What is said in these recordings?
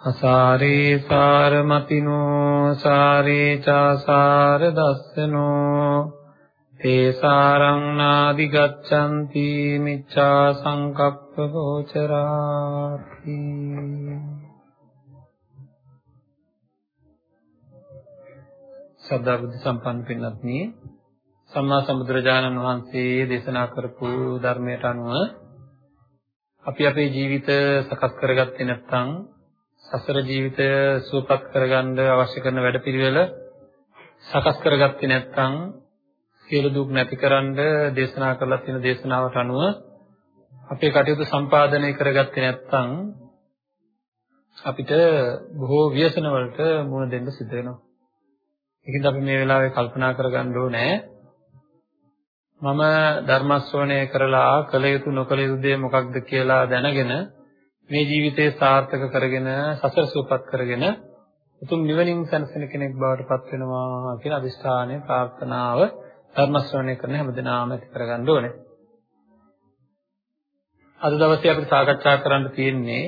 අසාරේ සාරමතිනෝ සාරේ චාසාර දස්සනෝ තේසාරං නාදි ගච්ඡanti මිච්ඡා සංකප්ප ගෝචරාති. සදා බුද්ධ සම්පන්න පින්වත්නි සම්මා සම්බුදුරජාණන් වහන්සේ දේශනා කරපු ධර්මයට අනුව අපි අපේ ජීවිත සකස් කරගත්තේ නැත්නම් සසර ජීවිතය සුවපත් කරගන්න අවශ්‍ය කරන වැඩපිළිවෙල සකස් කරගත්තේ නැත්නම් සියලු දුක් නැතිකරන්න දේශනා කරලා තියෙන දේශනාවට අනුව අපේ කටයුතු සම්පාදනය කරගත්තේ නැත්නම් අපිට බොහෝ ව්‍යසන වලට මුහුණ දෙන්න සිද්ධ වෙනවා. ඒකෙන්ද අපි මේ වෙලාවේ කල්පනා කරගන්න ඕනේ මම ධර්ම ශ්‍රවණය කරලා කළ යුතු නොකළ යුතු දේ මොකක්ද කියලා දැනගෙන මේ ජීවිතය සාර්ථක කරගෙන සසර සූපත් කරගෙන උතුම් නිවනින් සැනසෙන කෙනෙක් බවට පත් වෙනවා කියන අදිෂ්ඨානය ප්‍රාර්ථනාව ධර්ම ශ්‍රවණය කරන හැමදෙනාම ඇති කරගන්න ඕනේ. අද දවසේ අපිට සාකච්ඡා කරන්න තියෙන්නේ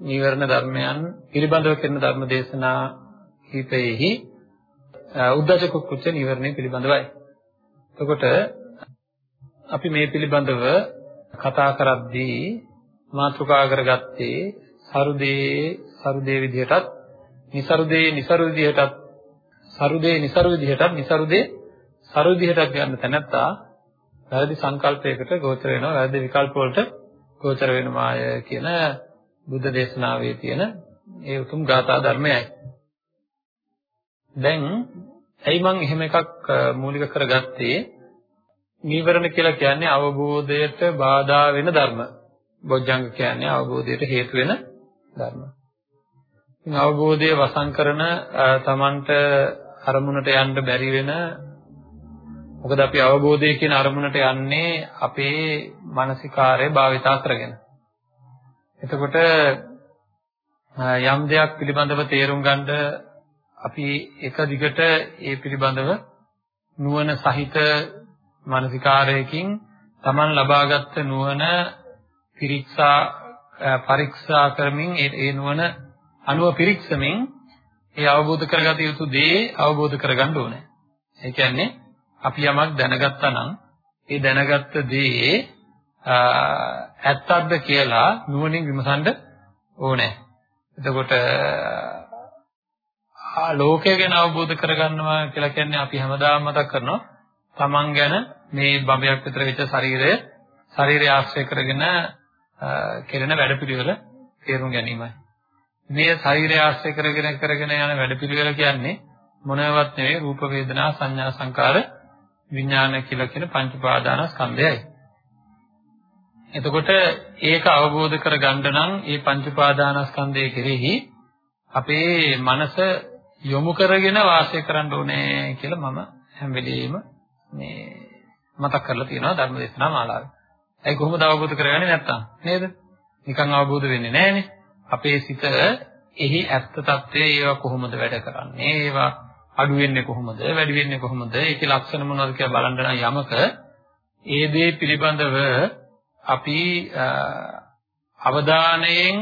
නීවරණ ධර්මයන් පිළිබඳව කරන ධර්ම දේශනා කීපෙහි උද්දච්ච කුච්ච නීවරණය පිළිබඳවයි. එතකොට අපි මේ පිළිබඳව කතා කරද්දී මාතෘකා කරගත්තේ සරුදේ සරුදේ විදිහටත් નિසරුදේ નિසරු විදිහටත් සරුදේ નિසරු විදිහටත් નિසරුදේ සරු විදිහටත් ගන්න තැනත්තා වැරදි සංකල්පයකට ගෝචර වෙනවා වැරදි විකල්ප වලට ගෝචර වෙනවාය කියන බුද්ධ දේශනාවේ තියෙන ඒ උතුම් ධාතා ධර්මයයි. දැන් ඇයි මම එහෙම එකක් මූලික කරගත්තේ? නීවරණ කියලා කියන්නේ අවබෝධයට බාධා වෙන ධර්ම. බොජ්ජංග කියන්නේ අවබෝධයට හේතු වෙන ධර්ම. ඉතින් අවබෝධය වසන් කරන තමන්ට අරමුණට යන්න බැරි වෙන මොකද අපි අවබෝධය කියන අරමුණට යන්නේ අපේ මානසිකාරය භාවිතා කරගෙන. එතකොට යම් දෙයක් පිළිබඳව තේරුම් ගන්න අපි එක දිගට ඒ පිළිබඳව නුවණ සහිත මානසිකාරයකින් Taman ලබාගත් නුවණ පිරික්සා පරීක්ෂා කරමින් ඒ නුවණ අනුව පිරික්සමින් ඒ අවබෝධ කරගත යුතු දේ අවබෝධ කරගන්න ඕනේ. ඒ කියන්නේ අපි යමක් දැනගත්තා නම් ඒ දැනගත්ත දේ ඇත්තක්ද කියලා නුවණින් විමසන්න ඕනේ. එතකොට ලෝකය ගැන අවබෝධ කරගන්නවා කියලා කියන්නේ අපි හැමදාම මතක් කරනවා තමන් ගැන මේ බඹයක් විතර වෙච්ච ශරීරය ශරීරය ආශ්‍රය කරගෙන කෙරෙන වැඩපිළිවෙල තේරුම් ගැනීමයි. මේ ශරීරය ආශ්‍රය කරගෙන කරගෙන යන වැඩපිළිවෙල කියන්නේ මොනවත් නෙවෙයි රූප වේදනා සංඥා සංකාර විඥාන කියලා කියන පංච පාදාන ස්කන්ධයයි. එතකොට ඒක අවබෝධ කරගන්න නම් මේ පංච පාදාන ස්කන්ධය කෙරෙහි අපේ මනස යොමු කරගෙන වාසය කරන්න ඕනේ කියලා මම හැම වෙලෙම මේ මතක් කරලා තියෙනවා ධර්ම දේශනා මාලාවේ. ඒ කොහොමද අවබෝධ කරගන්නේ නැත්තම් නේද? නිකන් අවබෝධ වෙන්නේ නැහනේ. අපේ සිත එහි ඇත්ත తත්වය ඒවා කොහොමද වැඩ කරන්නේ? ඒවා අඩු වෙන්නේ කොහොමද? වැඩි වෙන්නේ කොහොමද? ඒකේ ලක්ෂණ මොනවද කියලා බලන්න නම් යමක ඒ දේ පිළිබඳව අපි අවධානයෙන්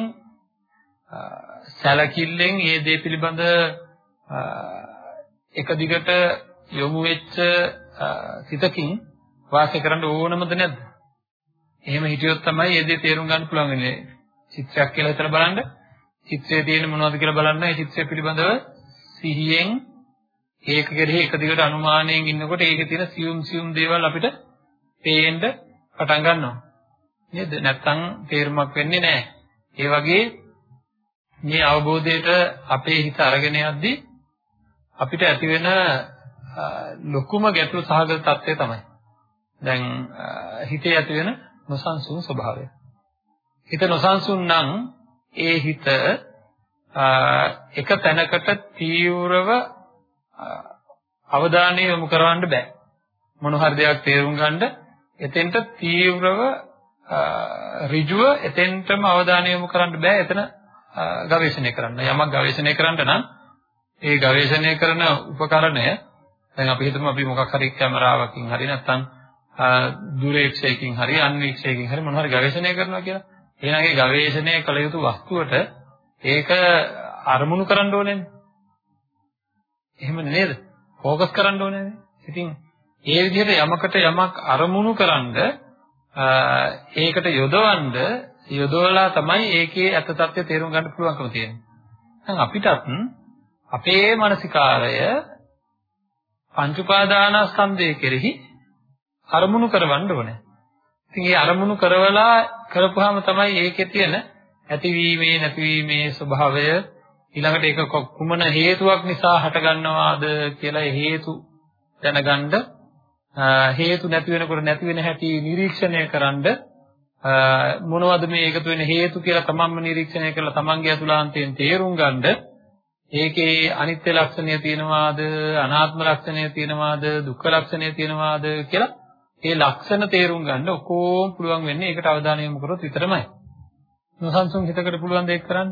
සැලකිල්ලෙන් ඒ දේ පිළිබඳ එක දිගට යොමු වෙච්ච සිතකින් වාසය කරන්න ඕනමද නැද්ද? එහෙම හිටියොත් තමයි මේ දේ තේරුම් ගන්න පුළුවන් වෙන්නේ. චිත්‍රයක් කියලා හිතලා බලන්න. චිත්‍රයේ තියෙන මොනවද කියලා බලන්න. ඒ චිත්‍රය පිළිබඳව සිහියෙන් ඒක කෙරෙහි එක දිගට අනුමානයෙන් ඉන්නකොට ඒකේ තියෙන සියුම් සියුම් දේවල් අපිට පේන්න පටන් ගන්නවා. නේද? නැත්තම් තේරුමක් වෙන්නේ නැහැ. ඒ වගේ මේ අවබෝධයට අපේ හිත අරගෙන යද්දී අපිට ඇති වෙන ලොකුම ගැටලු සහගත තත්ත්වය තමයි. දැන් හිතේ ඇති වෙන නොසන්සුන් ස්වභාවය. හිත නොසන්සුන් නම් ඒ හිත එක තැනකට තීව්‍රව අවධානය යොමු කරවන්න බෑ. මොන හරි දෙයක් තේරුම් ගන්න එතෙන්ට තීව්‍රව ඍජුව එතෙන්ටම අවධානය යොමු කරන්න බෑ. එතන ගවේෂණය කරන්න. යමක් ගවේෂණය කරන්න නම් ඒ ගවේෂණය කරන උපකරණය දැන් අපි හිතමු අපි මොකක් හරි කැමරාවකින් හරි නැත්නම් දුරේක්ෂයකින් හරි අන්වීක්ෂයකින් හරි මොනවා හරි ගවේෂණය කරනවා කියලා. එහෙනම් ඒ ගවේෂණය කළ යුතු වස්තුවට ඒක අරමුණු කරන්න ඕනේ. එහෙම නේද? ફોકસ කරන්න ඕනේ. ඉතින් ඒ විදිහට යමකට යමක් අරමුණු කරන්ද ඒකට යොදවන්න යොදවලා තමයි ඒකේ ඇත්ත తත්ත්වය තේරුම් ගන්න පුළුවන්කම තියෙන්නේ. දැන් අපිටත් අපේ මානසිකාරය පංච උපාදානස්කන්ධය කෙරෙහි අරමුණු කරවන්න ඕනේ. ඉතින් ඒ අරමුණු කරවලා කරපුවාම තමයි ඒකේ තියෙන ඇතිවීමේ නැතිවීමේ ස්වභාවය ඊළඟට ඒක කුමන හේතුවක් නිසා හටගන්නවාද කියලා හේතු දැනගන්න හේතු නැති වෙනකොට නැති වෙන හැටි නිරීක්ෂණය කරන්ඩ මොනවද මේ එකතු වෙන හේතු කියලා තමන්ම නිරීක්ෂණය කරලා තමන්ගේ අතුලාන්තයෙන් තේරුම් ගන්නද ඒකේ අනිත්‍ය ලක්ෂණය තියෙනවාද අනාත්ම ලක්ෂණය තියෙනවාද දුක්ඛ ලක්ෂණය තියෙනවාද කියලා ඒ ලක්ෂණ තේරුම් ගන්න ඔක්කොම පුළුවන් වෙන්නේ ඒකට අවධානය යොමු කරොත් විතරමයි. නොසන්සුන් හිතකට පුළුවන් දෙයක් කරන්න.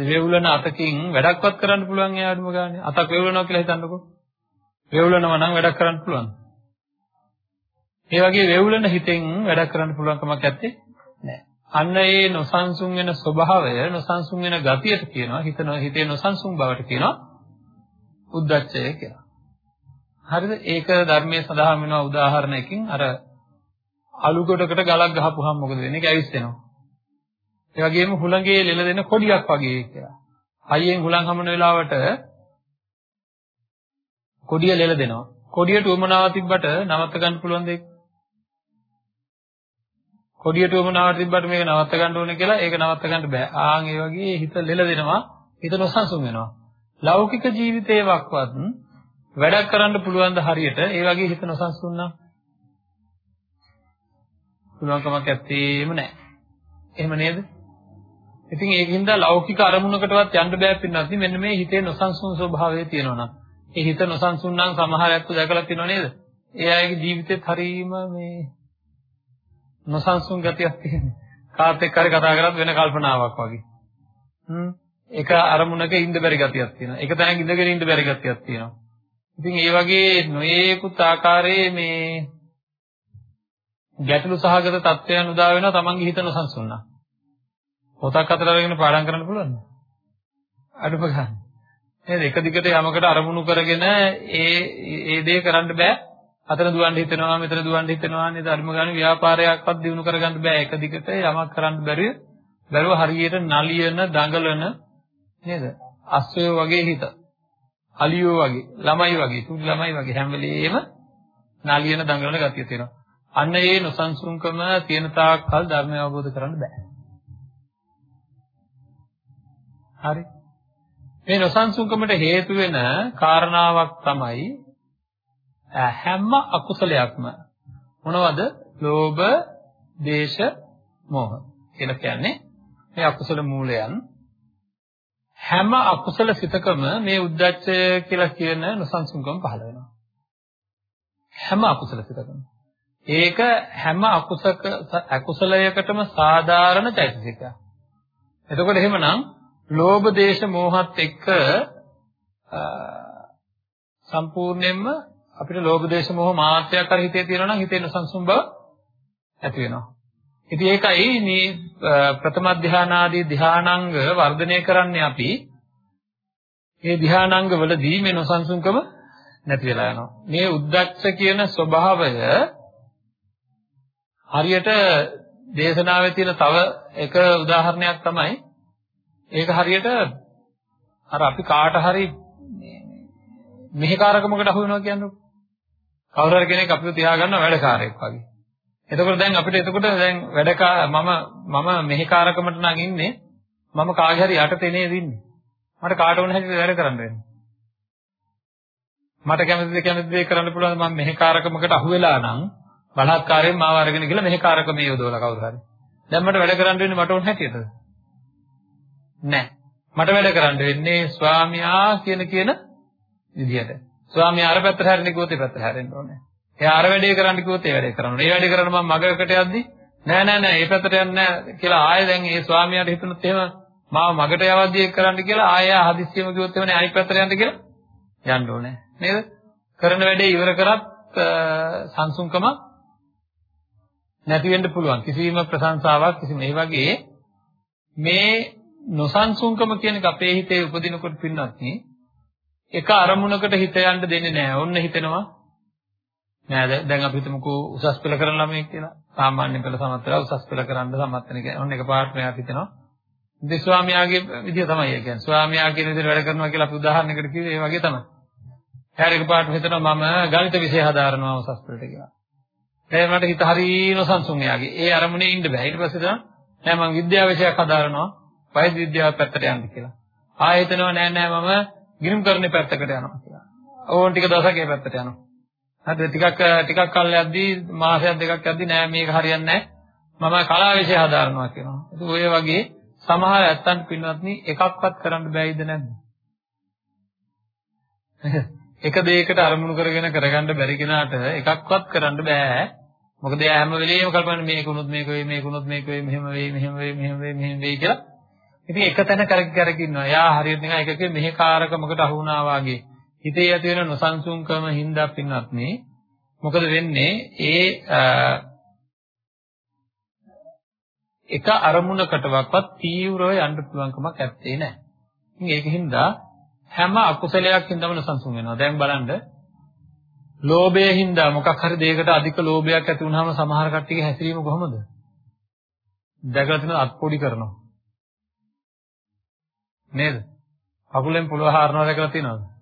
වේවුලන අතකින් වැඩක්වත් කරන්න පුළුවන් එයාටම ගන්න. අතක් වේවුලනවා කියලා හිතන්නකෝ. වේවුලනවා නම් වැඩක් කරන්න පුළුවන්. ඒ වගේ වේවුලන හිතෙන් වැඩක් කරන්න පුළුවන් කමක් නැත්තේ නෑ. අන්න ඒ නොසන්සුන් වෙන ස්වභාවය නොසන්සුන් වෙන ගතියට කියනවා හිත හිතේ නොසන්සුන් බවට කියනවා උද්දච්චය කියලා. හරිද? ඒක ධර්මයේ සඳහන් වෙනවා උදාහරණයකින් අර අලු කොටකට ගලක් ගහපුවාම මොකද වෙන්නේ? ඒක ඇවිස්සෙනවා. ඒ වගේම හුළඟේ ලෙල දෙන කොඩියක් වගේ කියලා. හයියෙන් හුළං හමන වෙලාවට කොඩිය ලෙල දෙනවා. කොඩියට උවමනාවක් තිබ්බට නවත්ත ගන්න පුළුවන් දෙයක්. කොඩියට උවමනාවක් තිබ්බට මේක නවත්ත ගන්න ඕනේ කියලා ඒක නවත්ත ගන්න බෑ. ආන් ඒ වගේ හිත ලෙල දෙනවා. හිත නොසන්සුන් වෙනවා. ලෞකික ජීවිතේ වක්වත් වැඩක් කරන්න පුළුවන් ද හරියට ඒ වගේ හිත නොසන්සුන් නම් පුළුවන්කමක් ඇත්තේම නැහැ. එහෙම නේද? ඉතින් ඒකින්ද ලෞකික අරමුණකටවත් යන්න බෑ පින්නත් මෙන්න මේ හිතේ නොසන්සුන් ස්වභාවය තියෙනවා නම් ඒ හිත නොසන්සුන් නම් සමහර අයත් දැකලා තියෙනව නේද? ඒ අයගේ ජීවිතෙත් හරීම මේ නොසන්සුන් ගතියක් තියෙනවා. කාත් එක්ක හරි කතා කරත් වෙන කල්පනාවක් වගේ. හ්ම් එක අරමුණක ඉඳ බැරි ගතියක් තියෙනවා. එක තැනක ඉඳගෙන ඉඳ බැරි ගතියක් තියෙනවා. ඉතින් ඒ වගේ නොයේකුත් ආකාරයේ මේ ගැටලු සහගත තත්ත්වයන් උදා වෙනවා තමන්ගේ හිත නොසන්සුන්නා. පොතක් අතර අරගෙන පාඩම් කරන්න පුළුවන්ද? අඩුම ගන්න. නේද? එක දිගට යමකට අරමුණු කරගෙන ඒ ඒ දේ කරන්න බෑ. අතන දුවන්න හිතෙනවා මෙතන දුවන්න හිතෙනවා නේද? අඩුම ගන්න ව්‍යාපාරයක්වත් දිනු කරගන්න බෑ. එක දිගට යමක් කරන්න බැරිය. බැලුව හරියට නලියන දඟලන නේද? අස්සය වගේ හිත. අලියෝ වගේ ළමයි වගේ සුදු ළමයි වගේ හැම වෙලෙම නාලියන දඟලන ගතිය තියෙනවා. අන්න ඒ නොසන්සුන්කම තියෙන තාක් කල් ධර්මය අවබෝධ කරන්න බෑ. හරි. මේ නොසන්සුන්කමට හේතු වෙන කාරණාවක් තමයි හැම අකුසලයක්ම මොනවද? ලෝභ, දේශ, මෝහ කියලා කියන්නේ මේ අකුසල මූලයන් හැම අකුසල සිතකම මේ උද්දච්චය කියලා කියන නොසන්සුන්කම පහළ වෙනවා. හැම අකුසල සිතකම. ඒක හැම අකුසක අකුසලයකටම සාධාරණ චෛතසිකයක්. එතකොට එහෙමනම් ලෝභ දේශ මොහත් එක්ක සම්පූර්ණයෙන්ම අපිට ලෝභ දේශ මොහ මාත්‍රයක් හරි හිතේ තියෙනවා නම් හිතේ නොසන්සුන් බව ඇති වෙනවා. ඉතින් ඒකයි මේ ප්‍රථම ධානාදී ධානාංග වර්ධනය කරන්නේ අපි මේ ධානාංග වලදී මේ නොසන්සුන්කම නැති වෙලා යනවා. මේ උද්දච්ච කියන ස්වභාවය හරියට දේශනාවේ තියෙන තව එක උදාහරණයක් තමයි ඒක හරියට අර අපි කාට හරි මෙහෙකාරකමකට අහු වෙනවා කියන්නේ කවුරු හරි කෙනෙක් අපිව තියාගන්න වැඩකාරයෙක් වගේ. එතකොට දැන් අපිට එතකොට දැන් වැඩ මම මම මෙහෙකාරකමට නම් ඉන්නේ මම කාගේ හරි යටතේ නේද ඉන්නේ. මට කාට ඕන හැටියට වැඩ කරන්න වෙනවා. මට කැමති දේ කැමති දේ කරන්න පුළුවන් මම මෙහෙකාරකමකට අහු වෙලා නම් බලහත්කාරයෙන් මාව අරගෙන ගිහලා මෙහෙකාරකම යොදවලා කවුරු හරි. දැන් මට වැඩ කරන්න වෙන්නේ මට ඕන හැටියටද? නෑ. මට වැඩ කරන්න වෙන්නේ ස්වාමියා කියන කියන විදිහට. ස්වාමියා අර පැත්තට හැරෙන්න කිව්වොත් ඒ පැත්තට හැරෙන්න ඕනේ. එයා අර වැඩේ කරන්න කිව්වොත් ඒ වැඩේ කරන්න ඕනේ. ඒ වැඩේ කරන්න මම මගකට යද්දි නෑ නෑ නෑ ඒ පැත්තට යන්නේ නෑ කියලා ආයෙ දැන් ඒ ස්වාමියාට හිතුනොත් එහෙම මාව මගට යවද්දි ඒක කරන්න කියලා ආයෙ හදිස්සියම කිව්වොත් එහෙමනේ අනිත් පැත්තට යන්න කියලා යන්න ඕනේ. නේද? කරන වැඩේ ඉවර කරත් සංසුන්කම නැති වෙන්න පුළුවන්. කිසිම ප්‍රශංසාවක් කිසිම ඒ වගේ මේ නොසන්සුන්කම කියන එක අපේ හිතේ උපදිනකොට පින්නත් එක අරමුණකට හිත යන්න දෙන්නේ නැහැ. ඔන්න හිතෙනවා නෑ දැන් අපි හිතමුකෝ උසස් පෙළ කරන ළමයෙක් කියලා. සාමාන්‍ය පෙළ සමත් වෙලා උසස් පෙළ කරන්න සමත් වෙන කෙනා. ඔන්න එකපාරට මෙයාට හිතෙනවා. ඉතින් ස්වාමියාගේ විදිය තමයි ඒ කියන්නේ. ස්වාමියා කියන විදිහට වැඩ කරනවා කියලා අපි උදාහරණයකට කිව්වේ ඒ වගේ තමයි. හැරෙක පාට හිතනවා මම ගණිත විෂය හදාරනවා උසස් පෙළට කියලා. දැන් මට හිත හරිය නොසන්සුන් එයාගේ. ඒ අරමුණේ ඉන්න බෑ. ඊට පස්සේ තමයි නෑ මම විද්‍යාව විෂයක් හදාරනවා. වෛද්‍ය විද්‍යාව පැත්තට යන්න කියලා. ආයෙ හිතනවා නෑ නෑ මම ගිණුම් කරන්නේ පැත්තකට යනවා කියලා. ඕන් ටික දවසක් ඒ පැත්තට යනවා. හරිද ටිකක් ටිකක් කල් යද්දී මාසයක් දෙකක් යද්දී නෑ මේක හරියන්නේ නෑ. මම කලා විෂය හදාරනවා කියනවා. ඒක ඔය වගේ සමහර ඇත්තන්ට පින්වත්නි එකක්වත් කරන්න බෑයිද නැද්ද? එක දෙයකට අරමුණු කරගෙන කරගන්න බැරි කෙනාට එකක්වත් කරන්න බෑ. මොකද එයා හැම වෙලෙම කල්පනා මේකුණුත් මේක වෙයි මේකුණුත් මේක වෙයි මෙහෙම වෙයි මෙහෙම වෙයි මෙහෙම වෙයි මෙහෙම වෙයි කියලා. ඉතින් එක තැන කරක කරක ඉන්නවා. එයා හරියට නිකන් එකකේ මෙහෙ කාරකමකට අහු වුණා වගේ. හිතේ ඇති වෙන නොසන්සුන්කම හින්දා පින්නත් නේ. මොකද වෙන්නේ ඒ එක අරමුණකටවත් තීව්‍රව යන්න පුළුවන්කමක් ඇත්තේ නැහැ. ඉතින් ඒකින්ද හැම අකුසලයක් හින්දාම නොසන්සුන් වෙනවා. දැන් බලන්න ලෝභයෙන් හින්දා මොකක් හරි දෙයකට අධික ලෝභයක් ඇති වුනහම සමහර කට්ටියගේ හැසිරීම කොහොමද? දැකලා තියෙන අත්පොඩි කරනවා. නේද? කකුලෙන් පොළව හරනවා දැකලා තියෙනවද?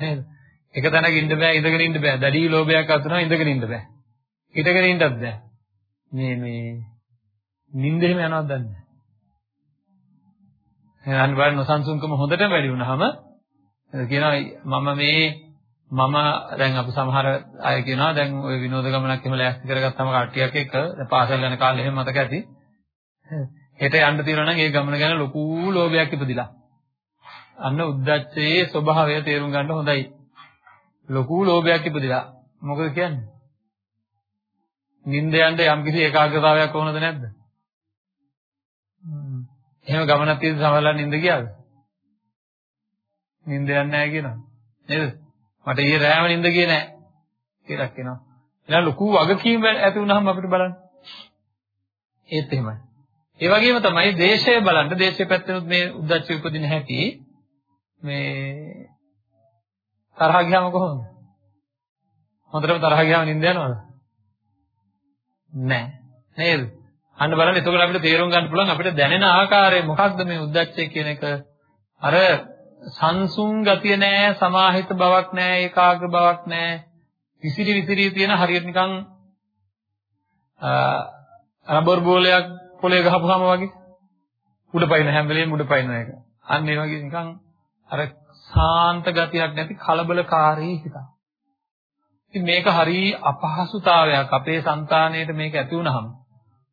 නේද? එක තැනක ඉන්න බෑ ඉඳගෙන ඉන්න බෑ. දැඩි ලෝභයක් ආව තුනම ඉඳගෙන ඉන්න බෑ. හිටගෙන ඉන්නත් බෑ. මේ මේ නිින්දෙම යනවද දන්නේ එහෙනම් බලන්න නොසන්සුන්කම හොඳටම වැඩි වුණාම කියනවා මම මේ මම දැන් අපි සමහර අය කියනවා දැන් ওই විනෝද ගමනක් එහෙම ලෑස්ති කරගත්තම කට්ටියක් එක්ක පාසල් යන කාලේ එහෙම මතක ඇති. හෙට යන්න තියෙනවා නම් ඒ ගමන ගැන ලොකු ලෝභයක් ඉපදිලා. අන්න උද්දච්චයේ ස්වභාවය තේරුම් ගන්න හොඳයි. ලොකු ලෝභයක් ඉපදිලා. මොකද කියන්නේ? නිින්ද යන්න යම්කිසි ඒකාග්‍රතාවයක් ඕනද නැද්ද? එහෙම ගමනක් තියෙද්දි සමහරවල් නිින්ද ගියාද? නිින්ද යන්නේ නැහැ කියනවා. නේද? මට ඊයේ රෑම නිින්ද ගියේ නැහැ කියලා කියනවා. එහෙනම් ලොකු වගකීම් ඇති වුනහම අපිට බලන්න. ඒත් එහෙමයි. ඒ වගේම තමයි දේශය බලන්න දේශය පැත්තෙනුත් මේ උද්දච්ච උපදින හැටි මේ තරහ ගියාම කොහොමද? හොඳටම තරහ ගියාම නිින්ද යනවද? නැහැ. නේද? අන්න බලන්න එතකොට අපිට තේරුම් ගන්න පුළුවන් අපිට දැනෙන ආකාරය මොකක්ද මේ උද්දච්චය කියන එක අර සංසුන් ගතිය නෑ සමාහිත බවක් නෑ ඒකාග්‍ර බවක් නෑ විසිරි විසිරි තියෙන හරියට නිකන් රබර් බෝලයක් පොලේ ගහපුවාම වගේ උඩ පයින් හැම වෙලේම උඩ පයින් එක අන්න ඒ වගේ නිකන් අර සාන්ත ගතියක් නැති කලබලකාරී හිතක් ඉතින් මේක හරි අපහසුතාවයක් අපේ సంతාණයට මේක ඇති වුනහම